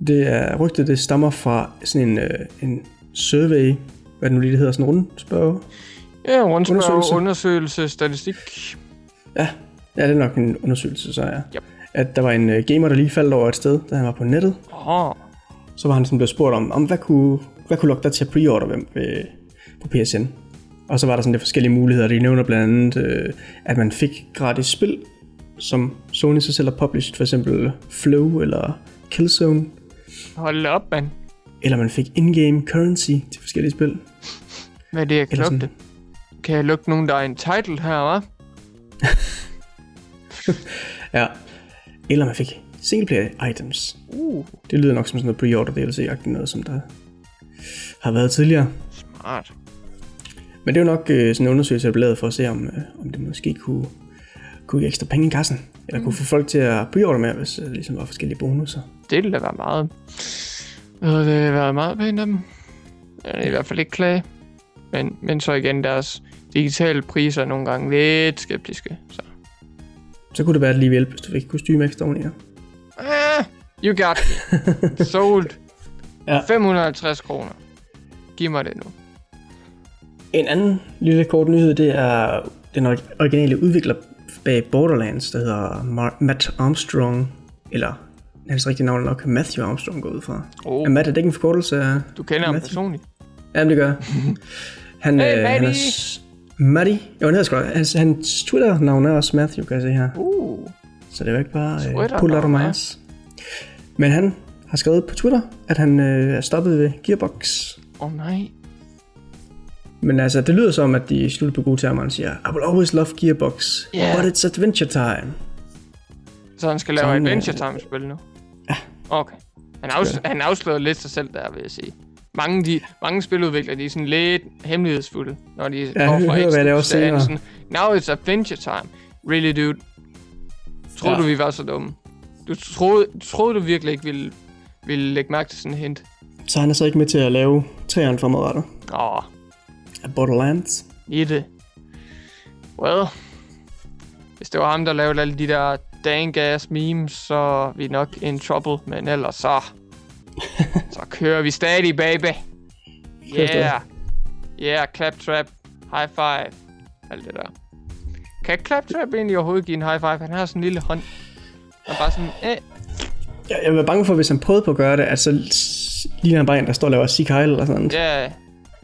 Det er rygtet, det stammer fra sådan en, øh, en survey, hvad det nu lige det hedder, sådan en rundspørg. Ja, rundspørg, Undersøgelse. undersøgelse. statistik. Ja, ja, det er nok en undersøgelse, så er. Yep. At der var en øh, gamer, der lige faldt over et sted, da han var på nettet. Oh, Så var han sådan blevet spurgt om, om hvad kunne, hvad kunne lokke dig til at pre-order hvem ved, på PSN. Og så var der sådan lidt forskellige muligheder. De nævner blandt andet, øh, at man fik gratis spil, som Sony så selv har published, for eksempel Flow eller Killzone. Hold op, mand. Eller man fik in-game currency til forskellige spil. Hvad er det, jeg kan Eller lugte? Kan jeg lugte nogen, der er en title her, hva'? Ja. Eller man fik singleplayer items. Uh, Det lyder nok som sådan noget pre-order DLC-agtigt noget, som der har været tidligere. smart. Men det er jo nok øh, sådan en undersøgelse, der er blevet lavet for at se, om, øh, om det måske kunne, kunne give ekstra penge i kassen. Eller mm. kunne få folk til at pre-order med, hvis der ligesom var forskellige bonusser. Det ville da være meget... Det være meget pænt af dem. Jeg er i hvert fald ikke klage. Men, men så igen, deres digitale priser er nogle gange lidt skeptiske. Så. Så kunne det være et lige hjælp, hvis du fik kostume ekstra oveni. Ah, you got me. Sold. Ja. 550 kroner. Giv mig det nu. En anden lille kort nyhed, det er den orig- originale udvikler bag Borderlands, der hedder Mar- Matt Armstrong. Eller hans rigtige navn er nok Matthew Armstrong går ud fra. Oh, Er Matt er det ikke en forkortelse af... du kender ham Matthew? personligt. Ja, det gør jeg. Han, Hey, øh, han er... Matty! Jo, han hedder sgu da- hans, Twitter-navn er også Matthew, kan jeg se her. Uh, Så det er jo ikke bare uh, pull out of my ass. Men han har skrevet på Twitter, at han øh, er stoppet ved Gearbox. åh oh, nej. Men altså, det lyder som, at de slutter på gode termer. Han siger, I will always love Gearbox, Yeah. but it's adventure time. Så han skal lave Så han, Adventure øh, Time-spil nu? Ja. Okay. Han, afs- han afslører lidt sig selv der, vil jeg sige. Mange, de, mange spiludviklere, de er sådan lidt hemmelighedsfulde, når de Ja, går fra Xbox til anden senere. sådan, Now it's adventure time. Really, dude? Troede Ja. du, vi var så dumme? Du troede, troede du virkelig ikke ville, ville lægge mærke til sådan en hint? Så han er så ikke med til at lave træerne fremadrettet Åh, af Borderlands. i det. Well, hvis det var ham, der lavede alle de der dang ass memes, så er vi nok in trouble, men ellers så... så kører vi stadig, baby. Yeah. Yeah, claptrap. High five. Alt det der. Kan claptrap egentlig overhovedet give en high five? Han har sådan en lille hånd. Han er bare sådan, eh. Jeg, jeg var bange for, hvis han prøvede på at gøre det, at så ligner han bare en, der står og laver Sieg Heil eller sådan noget. Ja,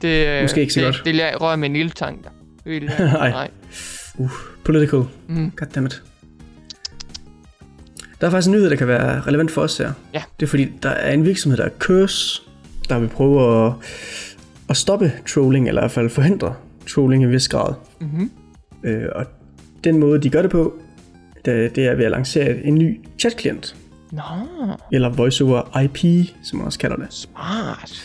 det, Måske ikke så det, godt. Det, det rører med en lille tank der. Det vil jeg- Ej. Nej. Uh, political. Mm. Goddammit. Der er faktisk en nyhed, der kan være relevant for os her. Ja. Det er fordi, der er en virksomhed, der er Curse, der vil prøve at, at stoppe trolling, eller i hvert fald forhindre trolling i en vis grad. Mhm. Øh, og den måde, de gør det på, det, det er ved at lancere en ny chatklient, Nå, eller voice over IP, som man også kalder det. smart.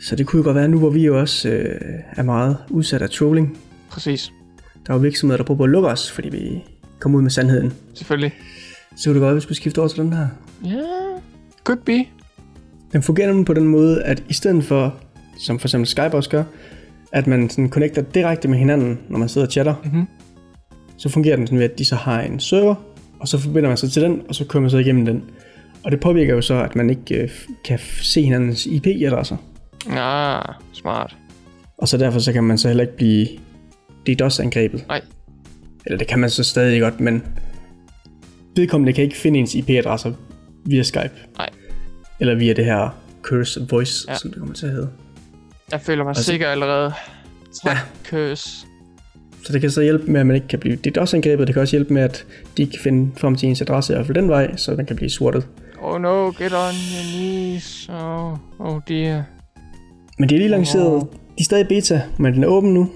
Så det kunne jo godt være nu, hvor vi jo også øh, er meget udsat af trolling. Præcis. Der er jo virksomheder, der prøver at lukke os, fordi vi kommer ud med sandheden. Selvfølgelig. Så kunne det godt, hvis vi skifter over til den her. Ja, yeah. could be. Den fungerer nemlig på den måde, at i stedet for, som for eksempel Skype også gør, at man sådan connecter direkte med hinanden, når man sidder og chatter, Mhm. så fungerer den sådan ved, at de så har en server, og så forbinder man sig til den, og så kører man så igennem den. Og det påvirker jo så, at man ikke øh, kan se hinandens IP-adresser. Ah, smart. Og så derfor så kan man så heller ikke blive DDoS-angrebet. Nej. Eller det kan man så stadig godt, men vedkommende kan ikke finde ens IP-adresser via Skype. Nej. Eller via det her Curse Voice, Ja. som det kommer til at hedde. Jeg føler mig Altså- sikker allerede. Tak, Ja. curse. Så det kan så hjælpe med, at man ikke kan blive DDoS-angrebet. Det kan også hjælpe med, at de ikke kan finde frem til ens adresse, i hvert fald den vej, så den kan blive sortet. Oh no, get on your knees. Oh, oh dear. Men de er lige lanceret, Åh. de er stadig beta, men den er åben nu.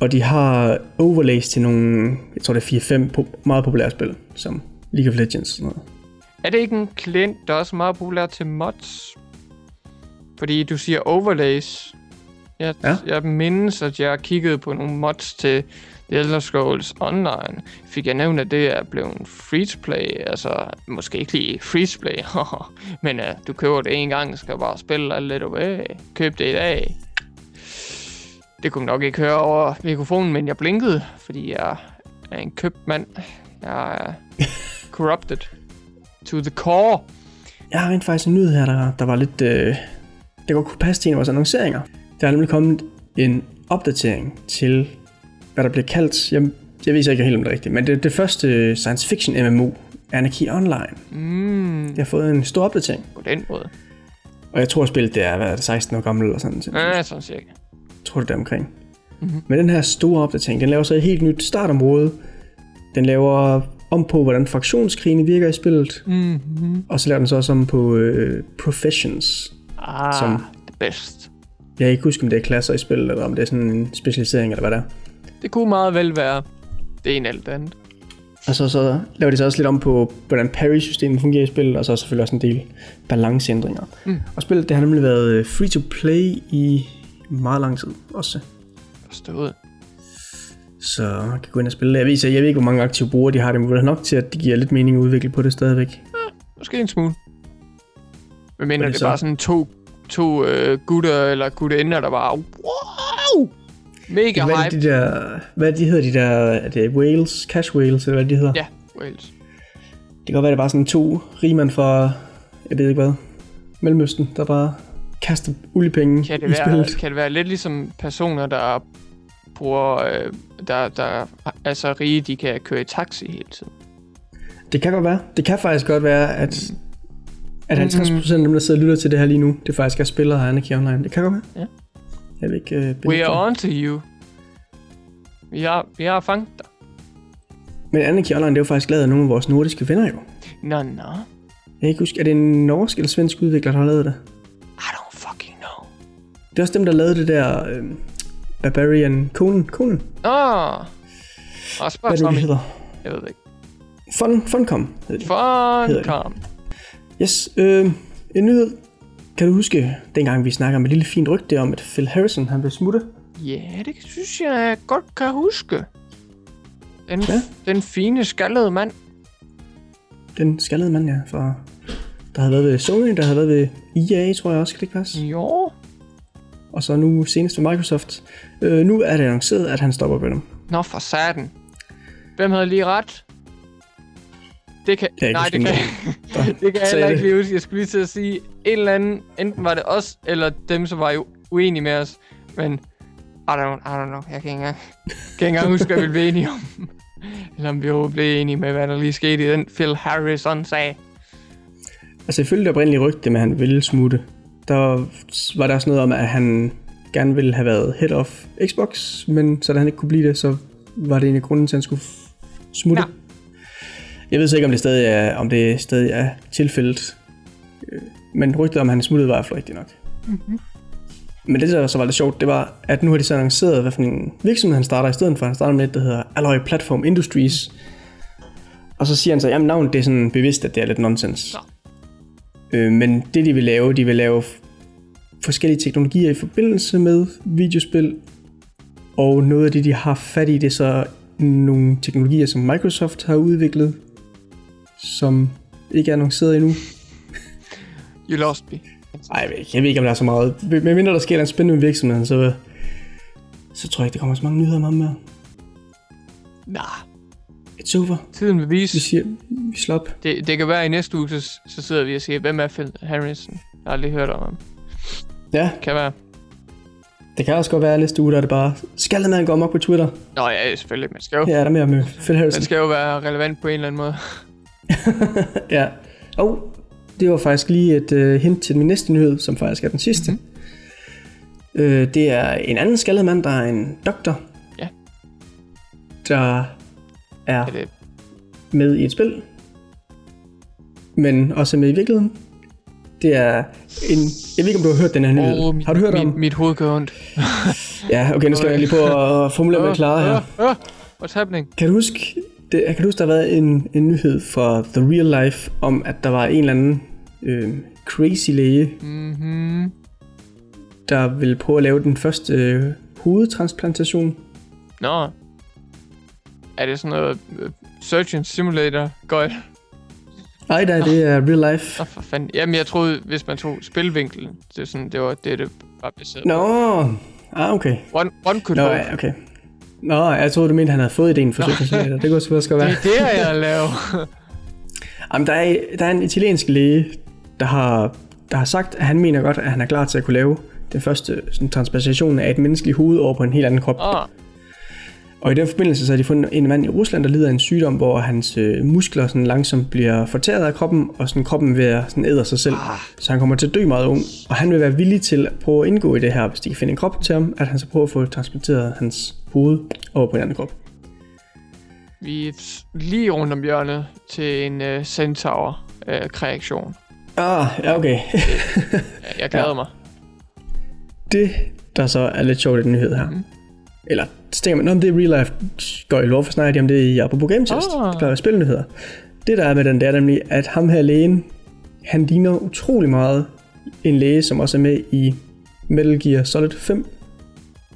Og de har overlays til nogle, jeg tror det er 4-5 po- meget populære spil, som League of Legends og sådan noget. Er det ikke en klient, der er også meget populær til mods? Fordi du siger overlays. Jeg, Ja. jeg mindes, at jeg kiggede på nogle mods til The Elder Scrolls Online. Fik jeg nævnt, at det er blevet free to play. Altså, måske ikke lige free to play. Men uh, du køber det en gang, skal bare spille alt lidt away. Køb det i dag. Det kunne nok ikke høre over mikrofonen, men jeg blinkede, fordi jeg er en købt mand. Jeg er corrupted to the core. Jeg har rent faktisk en nyhed her, der, der var lidt... Øh, det godt kunne passe til en af vores annonceringer. Der er nemlig kommet en opdatering til, hvad der bliver kaldt... Jeg, jeg ved ikke helt om det er rigtigt, men det er det første science fiction MMO, Anarchy Online. Mm, Det har fået en stor opdatering. på den måde. Og jeg tror, at spillet det er, hvad er det, 16 år gammelt eller sådan. Ja. Ja, sådan cirka. Jeg tror, det er omkring. Mm-hmm. Men den her store opdatering, den laver så et helt nyt startområde. Den laver om på, hvordan fraktionskrigene virker i spillet. Mm-hmm. Og så laver den så også om på øh, professions. Ah, Som- the best. Jeg kan ikke huske, om det er klasser i spillet, eller om det er sådan en specialisering, eller hvad det er. Det kunne meget vel være det ene eller det andet. Og så, så laver de så også lidt om på, hvordan parry-systemet fungerer i spillet, og så selvfølgelig også en del balanceændringer. Mm. Og spillet det har nemlig været øh, free to play i meget lang tid også. Forstået. Så man kan gå ind og spille det. Jeg ved, jeg ved ikke, hvor mange aktive brugere de har det, det er nok til, at det giver lidt mening at udvikle på det stadigvæk. Måske en smule. Men mener er det, det det så? bare sådan to, to øh, gutter eller gutterinder, der bare wow! Mega Hvad er hype. det, de der, hvad er de hedder de der, er det Wales, Cash Wales, eller hvad de hedder? Ja, Wales. Det kan godt være, det er bare sådan to rigmand fra, jeg ved ikke hvad, Mellemøsten, der bare kaster oliepenge Kan det, i være, spillet. kan det være lidt ligesom personer, der bruger, øh, der, der er så rige, de kan køre i taxi hele tiden? Det kan godt være. Det kan faktisk godt være, at, at 50% af dem, der sidder og lytter til det her lige nu, det faktisk er spillere af Anarchy Online. Det kan godt være. Ja. Jeg vil ikke uh, We are on to you. Vi har, vi har fanget dig. Men Anarchy Online, det er jo faktisk lavet af nogle af vores nordiske venner jo. Nå, nå. Jeg kan ikke huske, er det en norsk eller svensk udvikler, der har lavet det? I don't fucking know. Det er også dem, der lavede det der øh, Barbarian Conan. Conan? Åh. Oh. Og Hvad spørg er det, det hedder? Jeg ved det ikke. Fun, Funcom hedder det. Fun Hedder det. kom. Yes, øh, en nyhed. Kan du huske, dengang vi snakker om et lille fint rygte om, at Phil Harrison han blev smutte? Ja, det synes jeg godt kan huske. Den, Ja. ja. den fine skaldede mand. Den skaldede mand, ja, fra, der havde været ved Sony, der havde været ved EA, tror jeg også, kan det ikke passe? Jo. Og så nu senest ved Microsoft. Øh, nu er det annonceret, at han stopper dem. Nå, for satan. Hvem havde lige ret? Det kan... Jeg nej, det kan, det kan jeg heller ikke lige huske. Jeg skulle lige til at sige, en eller anden... Enten var det os, eller dem, som var jo uenige med os. Men... I don't, I don't know. Jeg kan ikke engang, kan ikke engang huske, hvad vi blev enige om. Eller om vi overhovedet blev enige med, hvad der lige skete i den Phil Harrison sag. Altså ifølge det oprindelige rygte med, at han ville smutte, der var der også noget om, at han gerne ville have været head of Xbox, men så da han ikke kunne blive det, så var det en af grunden til, at han skulle smutte. Ja. Jeg ved så ikke, om det stadig er, om det stadig er tilfældet. Men rygtet om, at han smuttede, var i hvert fald nok. Mm-hmm. Men det, der så var lidt sjovt, det var, at nu har de så annonceret, hvad for en virksomhed han starter i stedet for. Han starter med et, der hedder Alloy Platform Industries. Og så siger han så, jamen navnet det er sådan bevidst, at det er lidt nonsens. Nå. Øh, men det de vil lave, de vil lave forskellige teknologier i forbindelse med videospil. Og noget af det, de har fat i, det er så nogle teknologier, som Microsoft har udviklet, som ikke er annonceret endnu. You lost me. Ej, jeg ved ikke, jeg ved ikke, om der er så meget. Men mindre der sker en spændende med virksomheden, så, så tror jeg ikke, der kommer så mange nyheder om ham mere. Nah, Over. tiden vil Vi vise. siger, vi slår op. Det, det kan være i næste uge, så, så sidder vi og siger, hvem er Phil Harrison? Jeg har aldrig hørt om ham. Ja, Kan være. det kan også godt være, at næste uge, der er det bare, skal man gå amok på Twitter? Nå ja, selvfølgelig. Man skal jo, er der mere med Phil Harrison. man skal jo være relevant på en eller anden måde. Ja. Og det var faktisk lige et uh, hint til min næste nyhed, som faktisk er den sidste. Mhm. Mm-hmm. Uh, det er en anden skaldet mand, der er en doktor. Ja. Der er det, med i et spil, men også med i virkeligheden. Det er en... Jeg ved ikke, om du har hørt den her nyhed. Åh, mit, har du hørt mit, om? Mit hoved gør ondt. Ja, okay, nu skal jeg lige på at formulere mig klar her. Uh, uh, what's happening? Kan du huske, det, kan du huske, der har været en, en nyhed fra The Real Life, om at der var en eller anden øh, crazy læge, Mm-hmm. der vil prøve at lave den første øh, hovedtransplantation. Nå. Er det sådan noget uh, Surgeon Simulator gøjl? Nej, der, det er real life. Nå, for fanden. Jamen, jeg troede, hvis man tog spilvinkelen, det, er sådan, det var det, det var baseret. Nå, ah, okay. One, one could Nå, hope. ja, okay. Nå, jeg troede, du mente, han havde fået ideen for Surgeon Simulator. Det kunne selvfølgelig også godt Det være. er det, jeg laver. Jamen, der, er, der er en italiensk læge, der har, der har sagt, at han mener godt, at han er klar til at kunne lave den første sådan, transplantation af et menneskeligt hoved over på en helt anden krop. Åh, Og i den forbindelse så har de fundet en mand i Rusland, der lider af en sygdom, hvor hans øh, muskler sådan langsomt bliver fortæret af kroppen, og sådan kroppen ved at sådan æder sig selv. Ah. Så han kommer til at dø meget ung, og han vil være villig til at prøve at indgå i det her, hvis de kan finde en krop til ham, at han så prøver at få transplanteret hans hoved over på en anden krop. vi er lige rundt om hjørnet til en uh, Centaur-kreation. Ah, ja okay. jeg glæder Ja. mig. det, der så er lidt sjovt i den nyhed her. Mhm. Eller, så tænker man, men det er real life. Går i hvorfor snakker de om det i Apropos Game Test? Ah. Det plejer at spilnyheder. Det der er med den, det er nemlig, at ham her lægen, han ligner utrolig meget en læge, som også er med i Metal Gear Solid 5,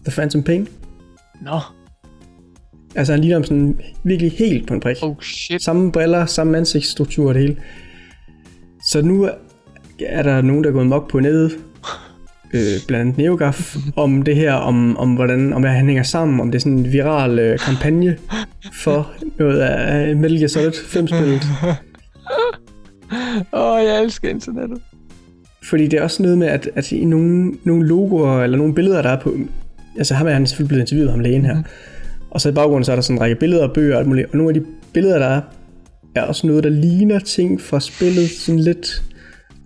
The Phantom Pain. Nå, Altså han ligner ham sådan virkelig helt på en prik. oh shit. Samme briller, samme ansigtsstruktur og det hele. Så nu er der nogen, der er gået mok på nettet, øh, blandt andet Neogaf, om det her, om, om hvordan om han hænger sammen, om det er sådan en viral øh, kampagne for noget af Metal Gear Solid 5-spillet. Åh, oh, jeg elsker internettet. Fordi det er også noget med, at, at i nogle, nogle logoer, eller nogle billeder, der er på... Altså ham er han selvfølgelig blevet interviewet, ham lægen her. Og så i baggrunden, så er der sådan en række billeder og bøger og alt muligt. Og nogle af de billeder, der er, er også noget, der ligner ting fra spillet sådan lidt.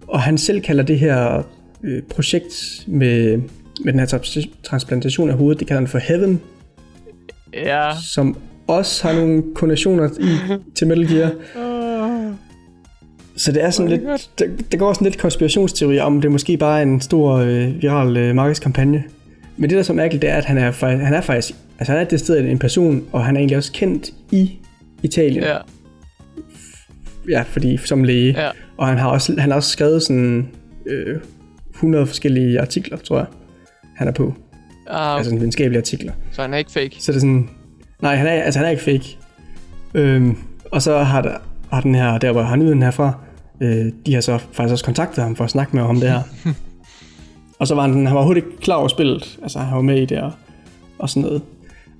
Og han selv kalder det her øh, projekt med, med den her trans- transplantation af hovedet, det kalder han for Heaven, Ja. som også har nogle konnotationer i, til Metal Gear. Oh. Så det er sådan er lidt, der, der går sådan lidt konspirationsteori om, det måske bare er en stor øh, viral øh, markedskampagne. Men det der er så mærkeligt, det er, at han er, han er faktisk, altså han er det sted en person, og han er egentlig også kendt i Italien. Ja, ja fordi som læge. ja. Og han har også, han har også skrevet sådan øh, 100 forskellige artikler, tror jeg, han er på. Ah, Altså sådan videnskabelige artikler. så han er ikke fake. Så det er sådan, nej, han er, altså han er ikke fake. Øhm, og så har, der, har den her, der hvor han nyheden herfra, øh, de har så faktisk også kontaktet ham for at snakke med ham om det her. og så var han, han var overhovedet ikke klar over spillet, altså han var med i det og, og sådan noget.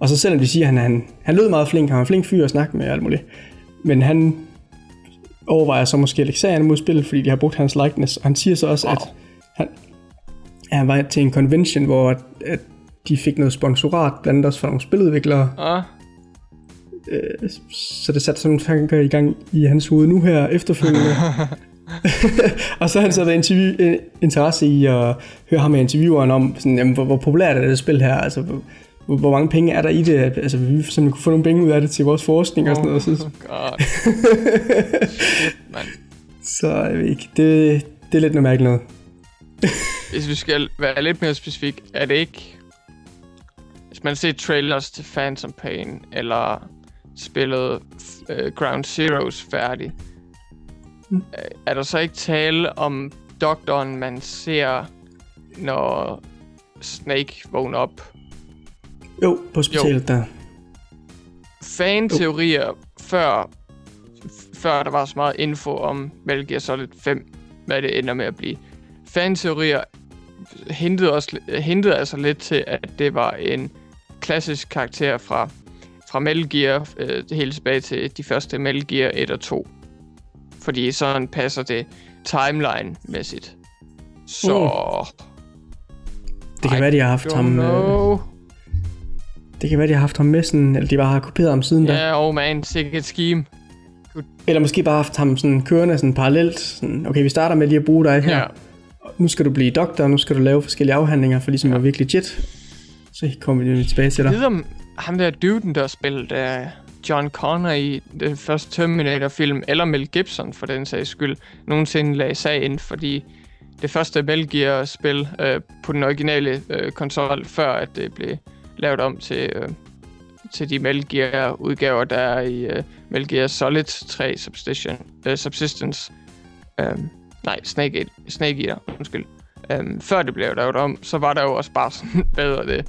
Og så selvom de siger, at han, han, han lød meget flink, han var en flink fyr at snakke med og alt muligt, men han overvejer så måske at lægge sagen mod spillet, fordi de har brugt hans likeness, og han siger så også, Wow. at han, han var til en convention, hvor at, at de fik noget sponsorat, blandt andet også fra nogle spiludviklere, Ah, Øh, så det satte sådan nogle tanker i gang i hans hoved nu her efterfølgende. og så har han så interview, øh, interesse i at høre ham med intervieweren om, sådan, jamen, hvor, hvor populært er det spil her, altså hvor, hvor, mange penge er der i det, altså vi simpelthen kunne få nogle penge ud af det til vores forskning og sådan noget. Så, oh god. Shit, mand. så jeg ved ikke, det, det er lidt noget mærkeligt noget. Hvis vi skal være lidt mere specifik, er det ikke... Hvis man ser trailers til Phantom Pain, eller spillet uh, Ground Zeroes færdig, Mm. mm. er der så ikke tale om doktoren, man ser, når Snake vågner op? Jo, på hospitalet der. Fan-teorier før, før der var så meget info om Metal Gear Solid 5, hvad det ender med at blive. Fan-teorier hintede, også, hintede altså lidt til, at det var en klassisk karakter fra, fra Metal Gear, øh, helt tilbage til de første Metal Gear 1 og 2. Fordi sådan passer det timeline-mæssigt. Så... Det kan I være, de har haft ham, øh, det kan være, de har haft ham med sådan, eller de bare har kopieret ham siden der. Ja, oh man, sikkert et scheme. Eller måske bare haft ham sådan kørende sådan parallelt. Sådan, okay, vi starter med lige at bruge dig her. Ja. Nu skal du blive doktor, nu skal du lave forskellige afhandlinger, for ligesom ja. at virkelig legit. Så kommer vi tilbage til Jeg dig. ved om ham der duden, der spillede uh, John Connor i den første Terminator-film, eller Mel Gibson for den sags skyld, nogensinde lagde sag ind, fordi det første Metal Gear-spil uh, på den originale uh, konsol, før at det blev lavet om til, uh, til de Metal Gear-udgaver, der er i uh, Metal Gear Solid 3 Subsistence. Uh, Subsistence. Um, nej, Snake, Eat- Snake Eater, undskyld. øhm, før det blev lavet om, så var der jo også bare sådan bedre det.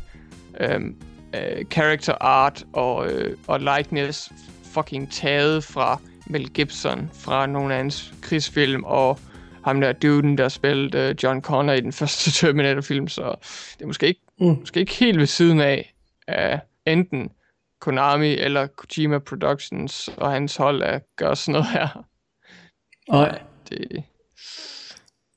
Øhm, øh, character art og, øh, og likeness fucking taget fra Mel Gibson fra nogle af hans krigsfilm, og ham der duden, der spillede uh, John Connor i den første Terminator-film, så det er måske ikke, mm. måske ikke helt ved siden af uh, enten Konami eller Kojima Productions og hans hold at gøre sådan noget her. Nej. Det,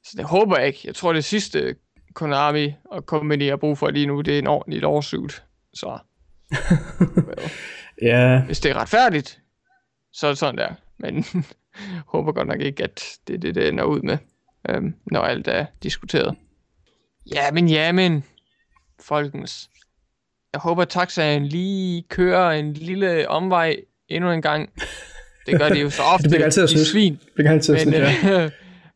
så det håber jeg ikke. Jeg tror, det sidste Konami og Company har brug for lige nu, det er en ordentlig lawsuit. Så Ja, hvis det er retfærdigt, så er det sådan der. Men håber godt nok ikke, at det er det, det ender ud med, øhm, når alt er diskuteret. Ja, men ja, men folkens. Jeg håber, at taxaen lige kører en lille omvej endnu en gang. Det gør de jo så ofte. det bliver altid at de svin. det kan altid Men, sådan, ja.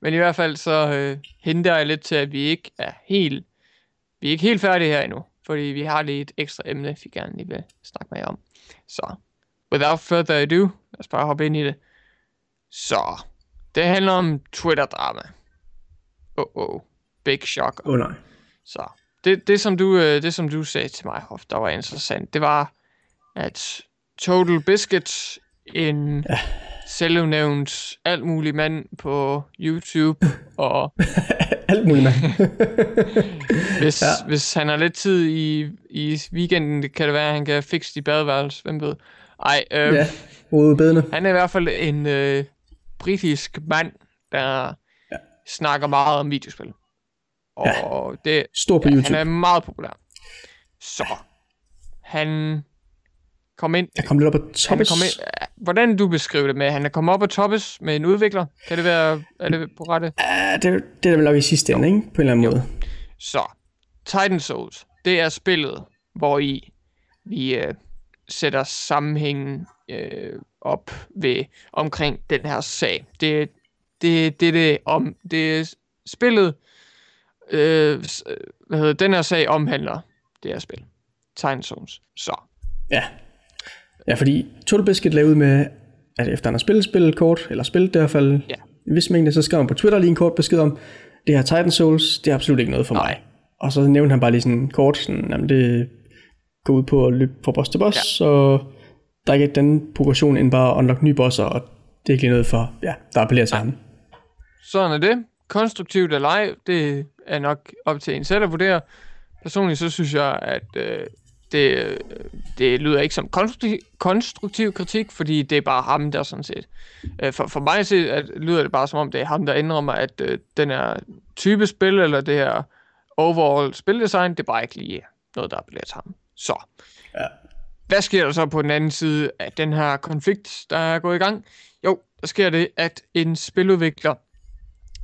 Men i hvert fald så øh, henter jeg lidt til, at vi ikke er helt, vi er ikke helt færdige her endnu. Fordi vi har lige et ekstra emne, vi gerne lige vil snakke med jer om. Så, without further ado, lad os bare hoppe ind i det. Så, det handler om Twitter-drama. Oh oh, big shock. Oh, nej. Så, det, det, som du, øh, det som du sagde til mig, Hoff, der var interessant, det var, at Total Biscuit, en ja. Selvudnævnt alt mulig mand på YouTube, og Alt muligt, mand. hvis, Ja. hvis han har lidt tid i, i weekenden, det kan det være, at han kan fikse de badeværelse, hvem ved. Ej, øh, ja, hovedbedende. han er i hvert fald en øh, britisk mand, der ja. snakker meget om videospil. Og ja. det, Stor på ja, YouTube. han er meget populær. Så, han kom ind, Jeg kom lidt op på toppes. kom ind ja, hvordan du beskriver det med, han er kommet op på toppes med en udvikler. Kan det være, er det på rette? Ja, det, det er vel nok i sidste ende, ikke? På en eller anden måde. Så, Titan Souls, det er spillet, hvor i vi øh, sætter sammenhængen øh, op ved omkring den her sag. Det det det, det om det er spillet øh, øh, hvad hedder den her sag omhandler det her spil. Titan Souls. Så, Ja. Ja, fordi Total Biscuit lavede ud med, at efter han har spillet spillet kort, eller spillet det i hvert fald Ja. en vis mængde, så skrev han på Twitter lige en kort besked om, det her Titan Souls, det er absolut ikke noget for Nej. mig. Og så nævnte han bare lige sådan kort, sådan, jamen det går ud på at løbe fra boss til boss, ja. så der er ikke den progression end bare at unlock nye bosser, og det er ikke lige noget for, ja, der appellerer til ham. sådan er det. Konstruktivt eller ej, det er nok op til en selv at vurdere. Personligt så synes jeg, at øh, det, det lyder ikke som konstruktiv, konstruktiv kritik, fordi det er bare ham, der sådan set. Øh, for, for mig set, at, lyder det bare som om, det er ham, der indrømmer, at øh, den her type spil, eller det her overall spildesign, det er bare ikke lige noget, der appellerer til ham. Så. Ja. Hvad sker der så på den anden side af den her konflikt, der er gået i gang? Jo, der sker det, at en spiludvikler,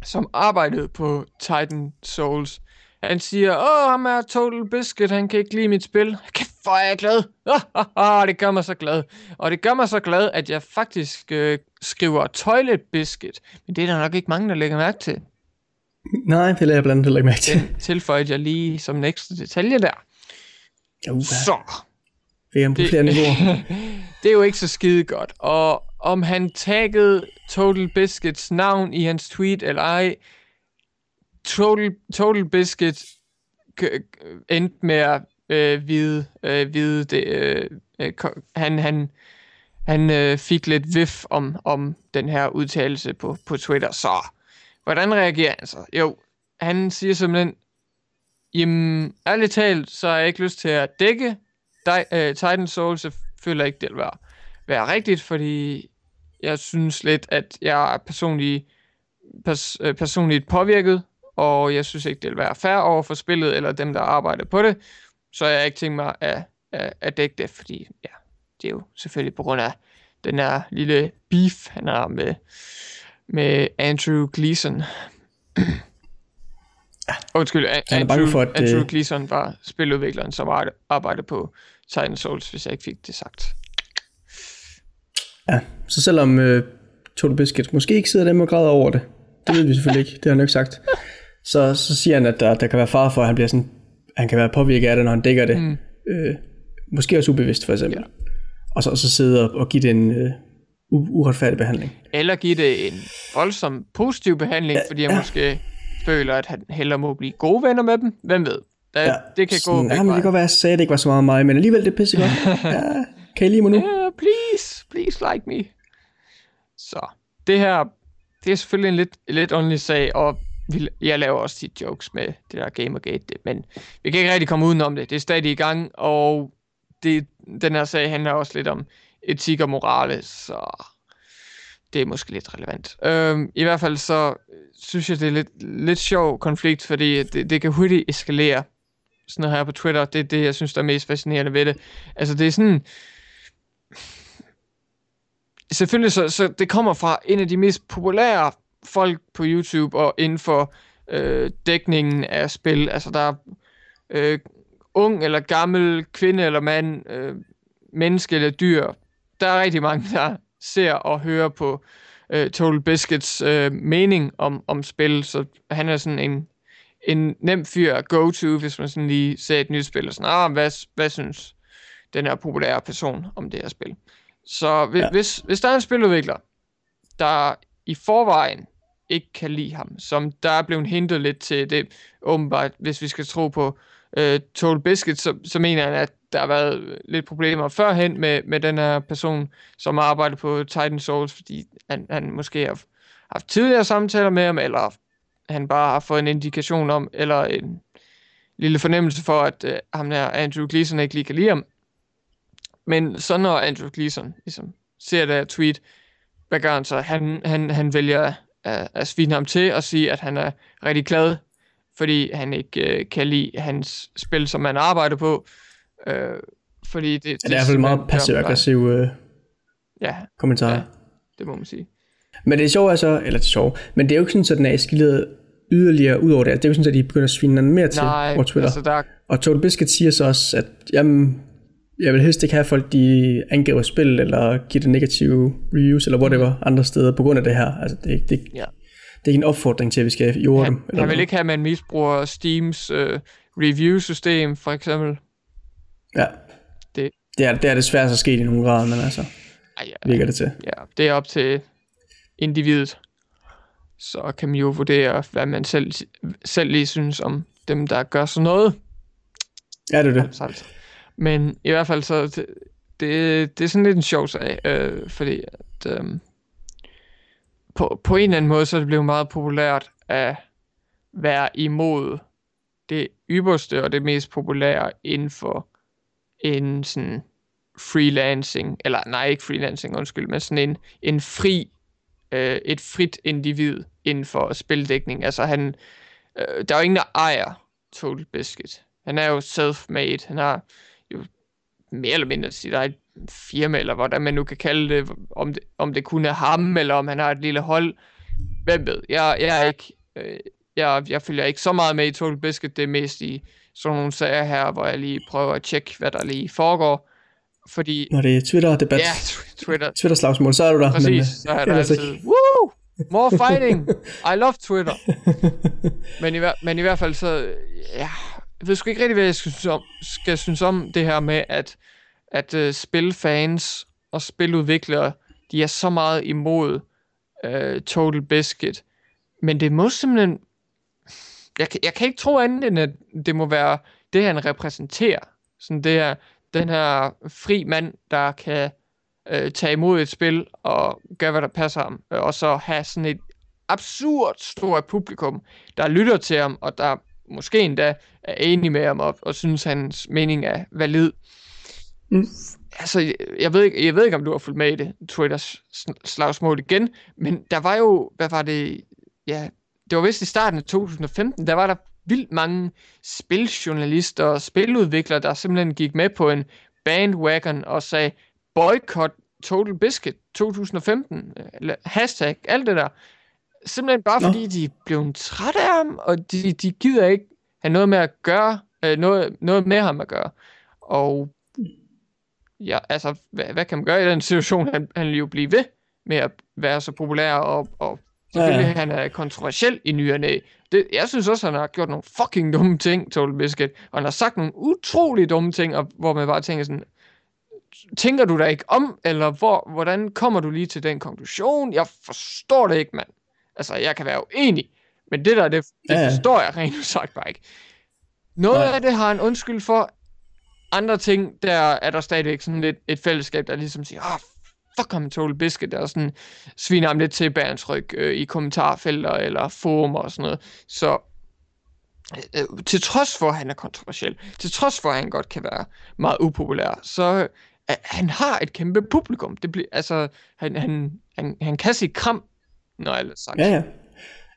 som arbejdede på Titan Souls, han siger, åh, ham er Total Biscuit, han kan ikke lide mit spil. Kæft, hvor er jeg glad. Ah, ah, ah, det gør mig så glad. Og det gør mig så glad, at jeg faktisk øh, skriver Toilet Biscuit. Men det er der nok ikke mange, der lægger mærke til. Nej, det lader jeg blandt andet heller ikke mærke til. Den tilføjede jeg lige som en ekstra detalje der. Uh, Så, VM på flere niveauer. det er jo ikke så skide godt. Og om han taggede Total Biscuits navn i hans tweet eller ej, Total, Total Biscuit k- endte med at øh, vide, øh, vide det. Øh, øh han han, han øh, fik lidt vif om, om den her udtalelse på, på Twitter. Så hvordan reagerer han så? Jo, han siger simpelthen, jamen ærligt talt, så har jeg ikke lyst til at dække dig, øh, Titan Soul, så føler ikke, det vil være, være rigtigt, fordi jeg synes lidt, at jeg er personligt, pers, øh, personligt påvirket, og jeg synes ikke, det vil være fair over for spillet, eller dem, der arbejder på det, så jeg ikke tænkt mig at, at, at dække det, fordi ja, det er jo selvfølgelig på grund af den her lille beef, han har med, med Andrew Gleason. Undskyld, A- Han er bange Andrew, for, at, Andrew øh, Gleason var spiludvikleren, som ar- arbejder på Titan Souls, hvis jeg ikke fik det sagt. Ja, så selvom øh, Total Biscuit måske ikke sidder dem og græder over det, det ved vi selvfølgelig ikke, det har han jo ikke sagt, så, så siger han, at der, der kan være far for, at han bliver sådan, han kan være påvirket af det, når han dækker det. Mm. Øh, måske også ubevidst for eksempel. Ja. Og så, så sidde og, og give det en øh, uretfærdig behandling. Eller give det en voldsom positiv behandling, ja, fordi han ja. måske føler, at han hellere må blive gode venner med dem. Hvem ved? Da, ja, det kan sådan, gå Ja, men det kan godt være, at jeg sagde, at det ikke var så meget mig, men alligevel det er pissegodt. ja, kan I lide mig nu? Yeah, please, please like me. Så det her, det er selvfølgelig en lidt, lidt underlig sag, og vi, jeg laver også tit jokes med det der Gamergate, det, men vi kan ikke rigtig komme udenom det. Det er stadig i gang, og det, den her sag handler også lidt om etik og morale, så det er måske lidt relevant. Øhm, I hvert fald så øh, synes jeg, det er lidt, lidt sjov konflikt, fordi det, det kan hurtigt eskalere. Sådan noget her på Twitter, det er det, jeg synes, der er mest fascinerende ved det. Altså, det er sådan... Selvfølgelig, så, så det kommer fra en af de mest populære folk på YouTube og inden for øh, dækningen af spil. Altså, der er øh, ung eller gammel, kvinde eller mand, øh, menneske eller dyr. Der er rigtig mange, der ser og hører på øh, Total Biscuits øh, mening om, om spil, så han er sådan en, en nem fyr at go to, hvis man sådan lige ser et nyt spil, og sådan, ah, hvad, hvad synes den her populære person om det her spil? Så hvis, ja. hvis, hvis der er en spiludvikler, der i forvejen ikke kan lide ham, som der er blevet hintet lidt til det, åbenbart, hvis vi skal tro på øh, Total Biscuit, så, så mener han, at der har været lidt problemer førhen med, med den her person, som arbejder på Titan Souls, fordi han, han måske har haft tidligere samtaler med ham, eller han bare har fået en indikation om, eller en lille fornemmelse for, at øh, ham der Andrew Gleason ikke lige kan lide ham. Men så når Andrew Gleason ligesom ser det her tweet, hvad gør han så? Han, han, han vælger at, at svine ham til og sige, at han er rigtig glad, fordi han ikke øh, kan lide hans spil, som han arbejder på. Øh, fordi det, ja, det er i hvert fald meget passiv-aggressiv øh, ja, kommentar. Ja, det må man sige. Men det er sjovt altså, eller det er sjovt, men det er jo ikke sådan, at den er eskaleret yderligere ud over det. Det er jo sådan, at de begynder at svine mere til Nej, over Twitter. Altså der... Og Total Biscuit siger så også, at jamen, jeg vil helst ikke have folk, de angiver spil, eller giver det negative reviews, eller whatever, mm. andre steder, på grund af det her. Altså, det, det, ja. det er ikke en opfordring til, at vi skal jorde dem. Eller han vil ikke have, at man misbruger Steams uh, review-system, for eksempel. Ja. Det, det, er, det er desværre så sket i nogle grader, men altså, ej, ja, virker det til. Ja, det er op til individet. Så kan man jo vurdere, hvad man selv, selv lige synes om dem, der gør sådan noget. Ja, det er det. Altså. Men i hvert fald så, det, det, det er sådan lidt en sjov sag, øh, fordi at, øh, på, på en eller anden måde, så er det blevet meget populært at være imod det ypperste og det mest populære inden for en sådan freelancing, eller nej, ikke freelancing, undskyld, men sådan en, en fri, øh, et frit individ inden for spildækning. Altså han, øh, der er jo ingen, der ejer Total Biscuit. Han er jo self-made. Han har mere eller mindre sit eget firma, eller hvordan man nu kan kalde det, om det, om det kun er ham, eller om han har et lille hold. Hvem ved? Jeg, jeg er ikke, øh, jeg, jeg følger ikke så meget med i Total Biscuit, det er mest i sådan nogle sager her, hvor jeg lige prøver at tjekke, hvad der lige foregår. Fordi... Når det er Twitter-debat. Ja, Twitter. Twitter-slagsmål, så er du der. Præcis, men, øh, så er der altid, woo, more fighting, I love Twitter. men, i, men i hvert fald så, ja, jeg ved sgu ikke rigtig, hvad jeg skal synes om, skal synes om det her med, at, at uh, spilfans og spiludviklere, de er så meget imod uh, Total Biscuit. Men det må simpelthen... Jeg, jeg kan ikke tro andet, end at det må være det, han repræsenterer. Sådan det her, den her fri mand, der kan uh, tage imod et spil og gøre, hvad der passer ham. Og så have sådan et absurd stort publikum, der lytter til ham, og der måske endda er enig med ham og, og synes, hans mening er valid. Mm. Altså, jeg ved, ikke, jeg ved ikke, om du har fulgt med i det, Twitters slagsmål igen, men der var jo, hvad var det, ja, det var vist i starten af 2015, der var der vildt mange spiljournalister og spiludviklere, der simpelthen gik med på en bandwagon og sagde, boycott Total Biscuit 2015, eller hashtag, alt det der. Simpelthen bare Nå. fordi de blev trætte af ham, og de, de gider ikke have noget med at gøre, øh, noget, noget med ham at gøre. Og ja, altså, hvad, hvad kan man gøre i den situation? Han, han vil jo blive ved med at være så populær, og, og selvfølgelig ja, ja. han er kontroversiel i ny og næ. Det, jeg synes også, han har gjort nogle fucking dumme ting, Total Biscuit, og han har sagt nogle utrolig dumme ting, og, hvor man bare tænker sådan, tænker du der ikke om, eller hvor, hvordan kommer du lige til den konklusion? Jeg forstår det ikke, mand. Altså, jeg kan være uenig, Men det der, det, det Ja, forstår jeg rent sagt bare ikke. Noget Nej. af det har han undskyld for. Andre ting, der er der stadigvæk sådan lidt et fællesskab, der ligesom siger, ah, fuck ham Total Biscuit, der sådan sviner ham lidt til hans ryg øh, i kommentarfelter eller forum og sådan noget. Så øh, øh, til trods for, at han er kontroversiel, til trods for, at han godt kan være meget upopulær, så øh, han har et kæmpe publikum. Det bliver, altså, han, han, han, han kan sige kram, når alt er sagt. Ja, ja.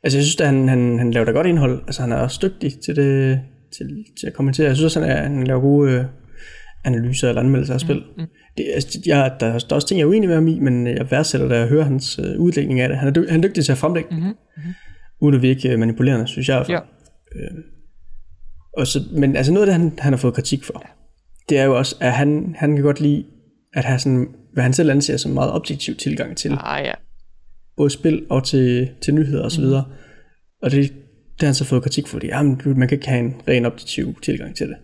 Altså, jeg synes, at han, han, han laver da godt indhold. Altså, han er også dygtig til, det, til, til at kommentere. Jeg synes også, han, er, han laver gode øh, analyser eller anmeldelser af spil. Mm, mm. Det, altså, jeg, der, er- der er også ting, jeg er uenig med ham i, men jeg værdsætter, da jeg hører hans øh, udlægning af det. Han er, dy, han er dygtig til at fremlægge, Mhm, mm-hmm. uden at virke øh, manipulerende, synes jeg. Ja. Øh, og så, men altså noget af det, han, han har fået kritik for, det er jo også, at han, han kan godt lide at have sådan, hvad han selv anser som meget objektiv tilgang til Ah, ja. Både spil og til, til nyheder osv. Mm. Og det, det har han så fået kritik for, fordi jamen, man kan ikke have en ren objektiv tilgang til det.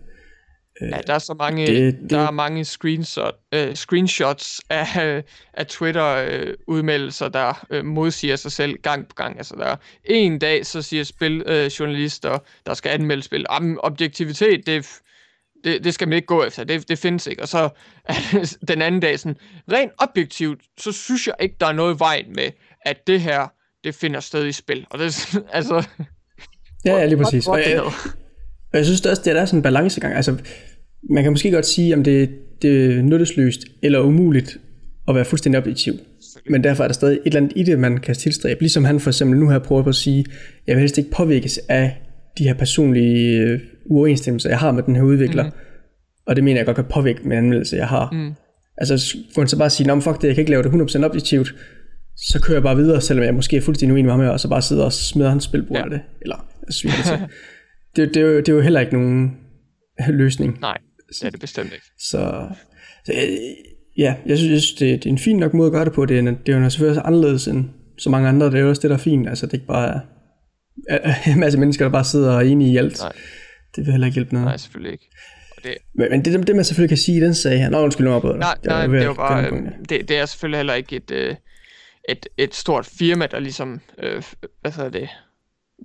Ja, der er så mange, det- det, der er mange screenshot, øh, screenshots af, af Twitter-udmeldelser, der øh, modsiger sig selv gang på gang. Altså, der er en dag, så siger spiljournalister, øh, journalister, der skal anmelde spil, "Jamen, objektivitet, det, det, det skal man ikke gå efter, det, det findes ikke. Og så den anden dag, sådan, rent objektivt, så synes jeg ikke, der er noget i vejen med, at det her, det finder sted i spil. Og det er altså... Ja, ja, lige præcis. Og jeg, og jeg synes også, det er der sådan en balancegang. Altså, man kan måske godt sige, om det, det er nyttesløst eller umuligt at være fuldstændig objektiv. Men derfor er der stadig et eller andet i det, man kan tilstræbe. Ligesom han for eksempel nu har prøvet på at sige, jeg vil helst ikke påvirkes af de her personlige øh, uoverensstemmelser, jeg har med den her udvikler. Mm. Og det mener jeg godt kan påvirke med anmeldelse, jeg har. Mm. Altså, kunne han så bare sige, Nå, fuck det, jeg kan ikke lave det 100% objektivt, så kører jeg bare videre, selvom jeg måske er fuldstændig uenig med ham, her, og så bare sidder og smider hans spilbord Ja. af det. Eller sviner det til. det, det, er jo, det er jo heller ikke nogen løsning. Nej, det er det bestemt ikke. Så, så ja, jeg synes, jeg synes det, det er en fin nok måde at gøre det på. Det er, det er jo selvfølgelig også anderledes end så mange andre. Det er jo også det, der er fint. Altså, det er ikke bare en masse mennesker, der bare sidder og er enige i alt. Nej. Det vil heller ikke hjælpe noget. Nej, selvfølgelig ikke. Og det, Men, men det, det, man selvfølgelig kan sige i den sag her... Nå, undskyld, nu afbryder Nej, nej, det er jo bare, det, det er selvfølgelig heller ikke et, øh, et, et stort firma, der ligesom, øh, hvad hedder det,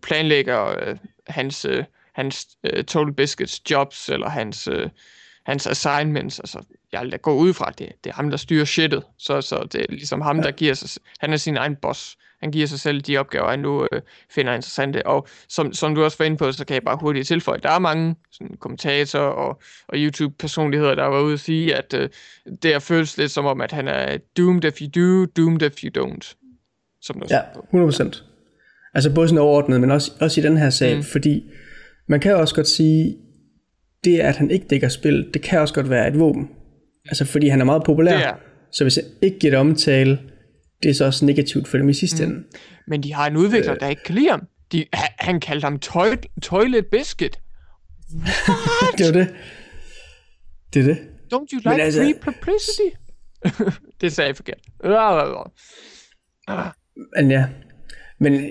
planlægger øh, hans, øh, hans øh, Total Biscuits jobs, eller hans, øh, hans assignments, altså, jeg vil da gå ud fra, det, det er ham, der styrer shitet, så, så det er ligesom ham, der giver sig, han er sin egen boss, han giver sig selv de opgaver, han nu øh, finder interessante, og som, som du også var inde på, så kan jeg bare hurtigt tilføje, der er mange sådan, kommentatorer og, og YouTube-personligheder, der var ude og sige, at øh, det føles lidt som om, at han er doomed if you do, doomed if you don't. Som der Ja, 100%. Altså både sådan overordnet, men også, også i den her sag, mm. fordi man kan også godt sige, det at han ikke dækker spil, det kan også godt være et våben. Altså fordi han er meget populær, Det er. så hvis jeg ikke giver det omtale, det er så også negativt for dem i sidste mm. ende. Men de har en udvikler, øh. der ikke kan lide ham. De, han, han kaldte ham toy, Toilet Biscuit. Det er jo det. Det er det. Don't you like altså- free publicity? det sagde jeg forkert. Men ja, men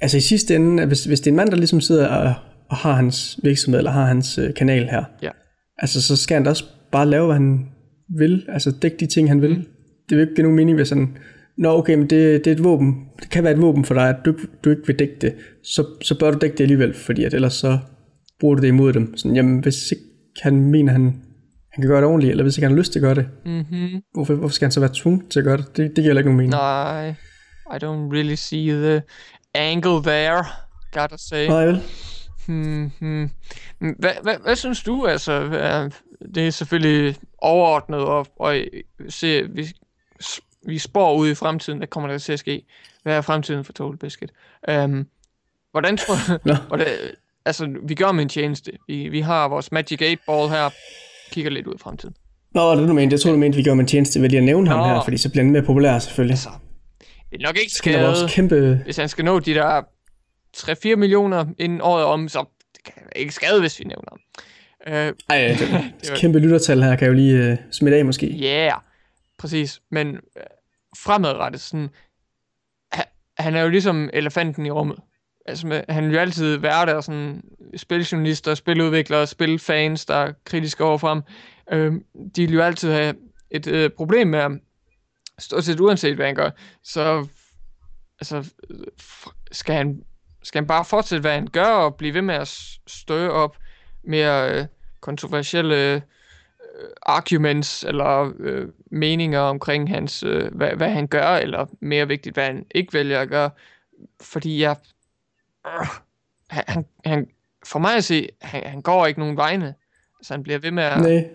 altså i sidste ende, hvis, hvis det er en mand, der ligesom sidder og, og har hans virksomhed, eller har hans øh, kanal her, Ja. altså så skal han da også bare lave, hvad han vil, altså dække de ting, han vil. Mm. Det vil ikke give nogen mening, hvis han, nå okay, men det, det er et våben, det kan være et våben for dig, at du, ikke- du ikke vil dække det, så, så bør du dække det alligevel, fordi at ellers så bruger du det imod dem. Sådan, jamen hvis ikke han mener, han, han kan gøre det ordentligt, eller hvis ikke han har lyst til at gøre det, Mm-hmm. hvorfor, hvorfor skal han så være tvunget til at gøre det? Det, det giver ikke nogen mening. Nej, I don't really see the angle there, gotta say. Nej, vel? Hmm, Hvad, hvad, hvad synes du, altså, det er selvfølgelig overordnet, og, og se, vi, vi spår ud i fremtiden, hvad kommer der til at ske? Hvad er fremtiden for Total Biscuit? Um, hvordan tror du, hvordan, altså, vi gør med en tjeneste. Vi, vi har vores Magic 8 Ball her, kigger lidt ud i fremtiden. Nå, det du mente. Jeg tror, du mente, vi gør med en tjeneste ved lige at nævne ham Nå. her, fordi så bliver han mere populær selvfølgelig. Altså, det er nok ikke skade, kæmpe... hvis han skal nå de der 3-4 millioner inden året om, så det kan ikke skade, hvis vi nævner ham. Uh, Ej, det, Det var- kæmpe lyttertal her kan jo lige uh, smitte af måske. Ja, yeah, præcis. Men øh, fremadrettet, sådan, han, han er jo ligesom elefanten i rummet. Altså, med, han vil jo altid være der, sådan, spiljournalister, spiludviklere, spilfans, der er kritiske overfor ham. Øh, de vil jo altid have et øh, problem med ham. Stort set uanset, hvad han gør. Så altså, f- skal han skal han bare fortsætte, hvad han gør, og blive ved med at støde op mere øh, kontroversielle øh, arguments eller øh, meninger omkring hans, øh, hvad, hvad han gør, eller mere vigtigt, hvad han ikke vælger at gøre. Fordi jeg... Øh, han, han, for mig at se, han, han går ikke nogen vegne. Så han bliver ved med at Nej.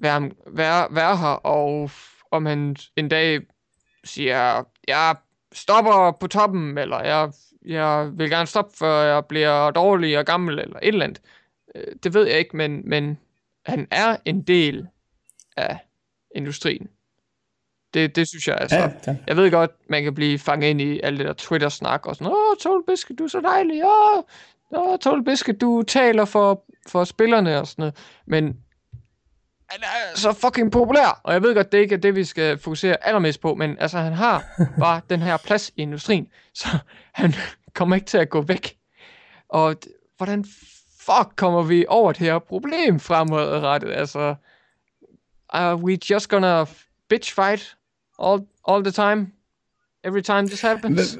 være, være, være her, og om han en dag siger, jeg stopper på toppen, eller jeg, jeg vil gerne stoppe, før jeg bliver dårlig og gammel, eller et eller andet. Øh, Det ved jeg ikke, men, men han er en del af industrien. Det, det synes jeg altså. Ja, ja. Jeg ved godt, man kan blive fanget ind i alt det der Twitter-snak og sådan, åh, Biscuit, du er så dejlig, åh, åh Biscuit, du taler for, for spillerne og sådan noget, men han er så fucking populær, og jeg ved godt, det ikke er det, vi skal fokusere allermest på, men altså, han har bare den her plads i industrien, så han kommer ikke til at gå væk. Og hvordan fuck kommer vi over det her problem fremadrettet? Altså, are we just gonna bitch fight all, all the time? Every time this happens?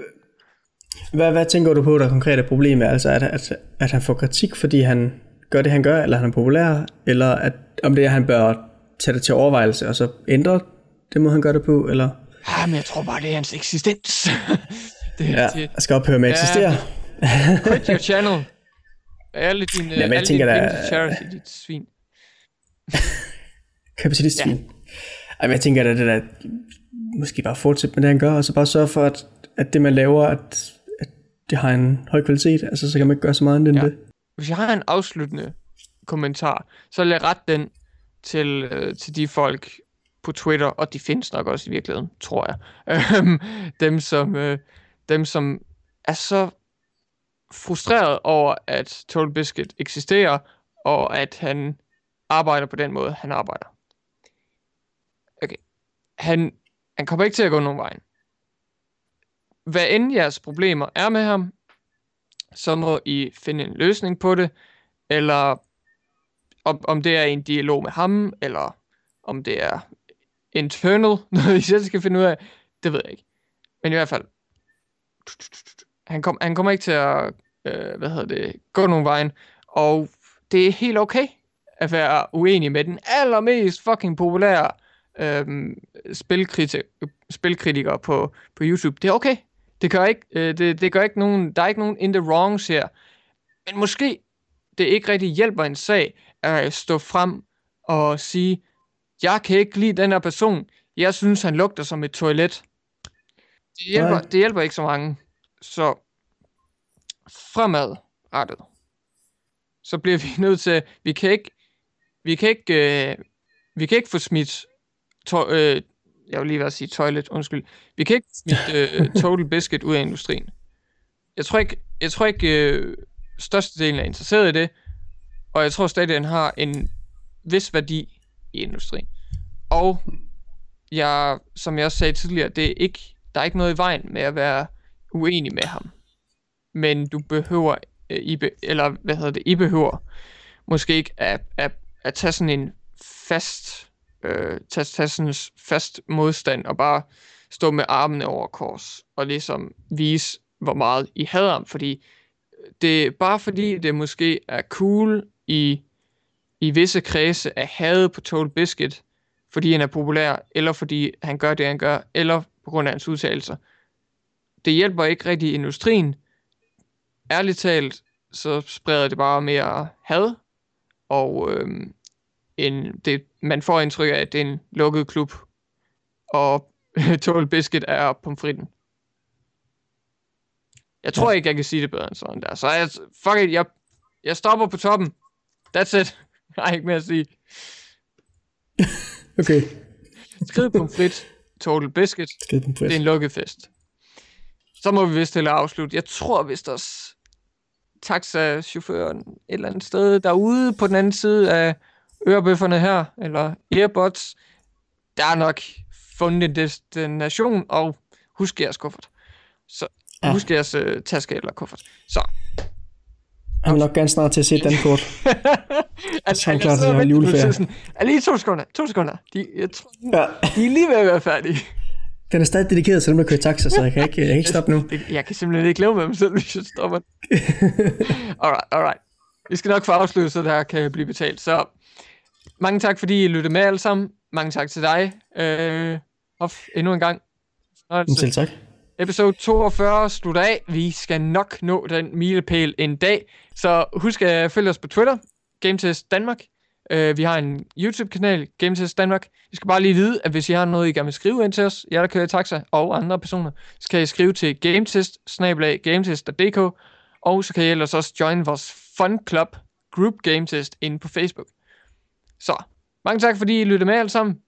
Hvad, hvad tænker du på, der konkrete problem er? Altså, at, at, at han får kritik, fordi han gør det, han gør, eller han er populær, eller at, om det er, at han bør tage det til overvejelse, og så ændre det måde, han gør det på, eller Ah, men jeg tror bare, det er hans eksistens. det, ja, det, jeg skal ophøre med at Ja, eksistere. quit your channel. Alle dine, Jamen, jeg alle tænker dine penge til charity, dit svin. Kapitalistsvin. Ja. Ej, men jeg tænker, at det der, måske bare fortsætte med det, han gør, og så bare sørge for, at, at det, man laver, at, at det har en høj kvalitet. Altså, så kan man ikke gøre så meget andet end Ja. det. Hvis jeg har en afsluttende kommentar, så jeg rette den til, øh, til de folk på Twitter, og de findes nok også i virkeligheden, tror jeg. Øhm, dem, som, øh, dem, som er så frustreret over, at Total Biscuit eksisterer, og at han arbejder på den måde, han arbejder. Okay. Han, han kommer ikke til at gå nogen vej. Hvad end jeres problemer er med ham, så må I finde en løsning på det, eller om, om det er en dialog med ham, eller om det er internal, noget I selv skal finde ud af, det ved jeg ikke. Men i hvert fald, han, kom, han kommer ikke til at, øh, hvad hedder det, gå nogen vejen, og det er helt okay at være uenig med den allermest fucking populære øhm, spilkritiker, spilkritiker på, på YouTube. Det er okay. Det gør ikke, øh, det, det gør ikke nogen, der er ikke nogen in the wrongs her. Men måske det ikke rigtig hjælper en sag at stå frem og sige, jeg kan ikke lide den her person. Jeg synes, han lugter som et toilet. Det hjælper, Nej. det hjælper ikke så mange. Så fremadrettet, så bliver vi nødt til, vi kan ikke, vi kan ikke, øh, vi kan ikke få smidt, to, øh, jeg vil lige være at sige toilet, undskyld. Vi kan ikke smidt øh, Total Biscuit ud af industrien. Jeg tror ikke, jeg tror ikke øh, størstedelen er interesseret i det, og jeg tror stadig, den har en vis værdi i industrien. Og jeg, som jeg også sagde tidligere, det er ikke, der er ikke noget i vejen med at være uenig med ham. Men du behøver, øh, I be, eller hvad hedder det, I behøver måske ikke at, at, at tage sådan en fast, øh, tage, tage sådan en fast modstand og bare stå med armene over kors og ligesom vise, hvor meget I hader ham, fordi øh, det er bare fordi, det måske er cool i, i visse kredse at hade på Total Biscuit, fordi han er populær, eller fordi han gør det, han gør, eller på grund af hans udtalelser. Det hjælper ikke rigtig industrien. Ærligt talt, så spreder det bare mere had, og øhm, en, det, man får indtryk af, at det er en lukket klub, og Total Biscuit er pomfritten. Jeg tror ikke, jeg kan sige det bedre end sådan der. Så jeg, fuck it, jeg, jeg stopper på toppen. That's it. Jeg har ikke mere at sige. Okay. Skriv pomfrit, Total Biscuit. Skide på Det er en lukket fest. Så må vi vist heller afslutte. Jeg tror vist også taxachaufføren et eller andet sted derude på den anden side af ørebøfferne her, eller earbuds, der er nok fundet en destination, og husk jeres kuffert. Så Ja. husk jeres uh, taske eller kuffert. Så. Han vil nok gerne snart til at se den kort. Altså, han jeg klar til sidder at holde og venter på juleferie. Er lige to sekunder, to sekunder. De, jeg tror, Ja. de er lige ved at være færdige. Den er stadig dedikeret til dem, der kører taxa, så jeg kan ikke, jeg kan ikke stoppe nu. Jeg, kan simpelthen ikke leve med mig selv, hvis jeg stopper. alright, alright. Vi skal nok få afsluttet, så der kan blive betalt. Så mange tak, fordi I lyttede med alle sammen. Mange tak til dig, øh, Hoff, endnu en gang. Fornøjelse. Selv tak. Episode 42 slutter af. Vi skal nok nå den milepæl en dag. Så husk at følge os på Twitter, GameTest Danmark. Øh, vi har en YouTube-kanal, GameTest Danmark. I skal bare lige vide, at hvis I har noget, I gerne vil skrive ind til os, jer der kører i taxa og andre personer, så kan I skrive til gametest gametest.dk og så kan I ellers også join vores fun club, Group Gametest, inde på Facebook. Så, mange tak fordi I lyttede med alle sammen.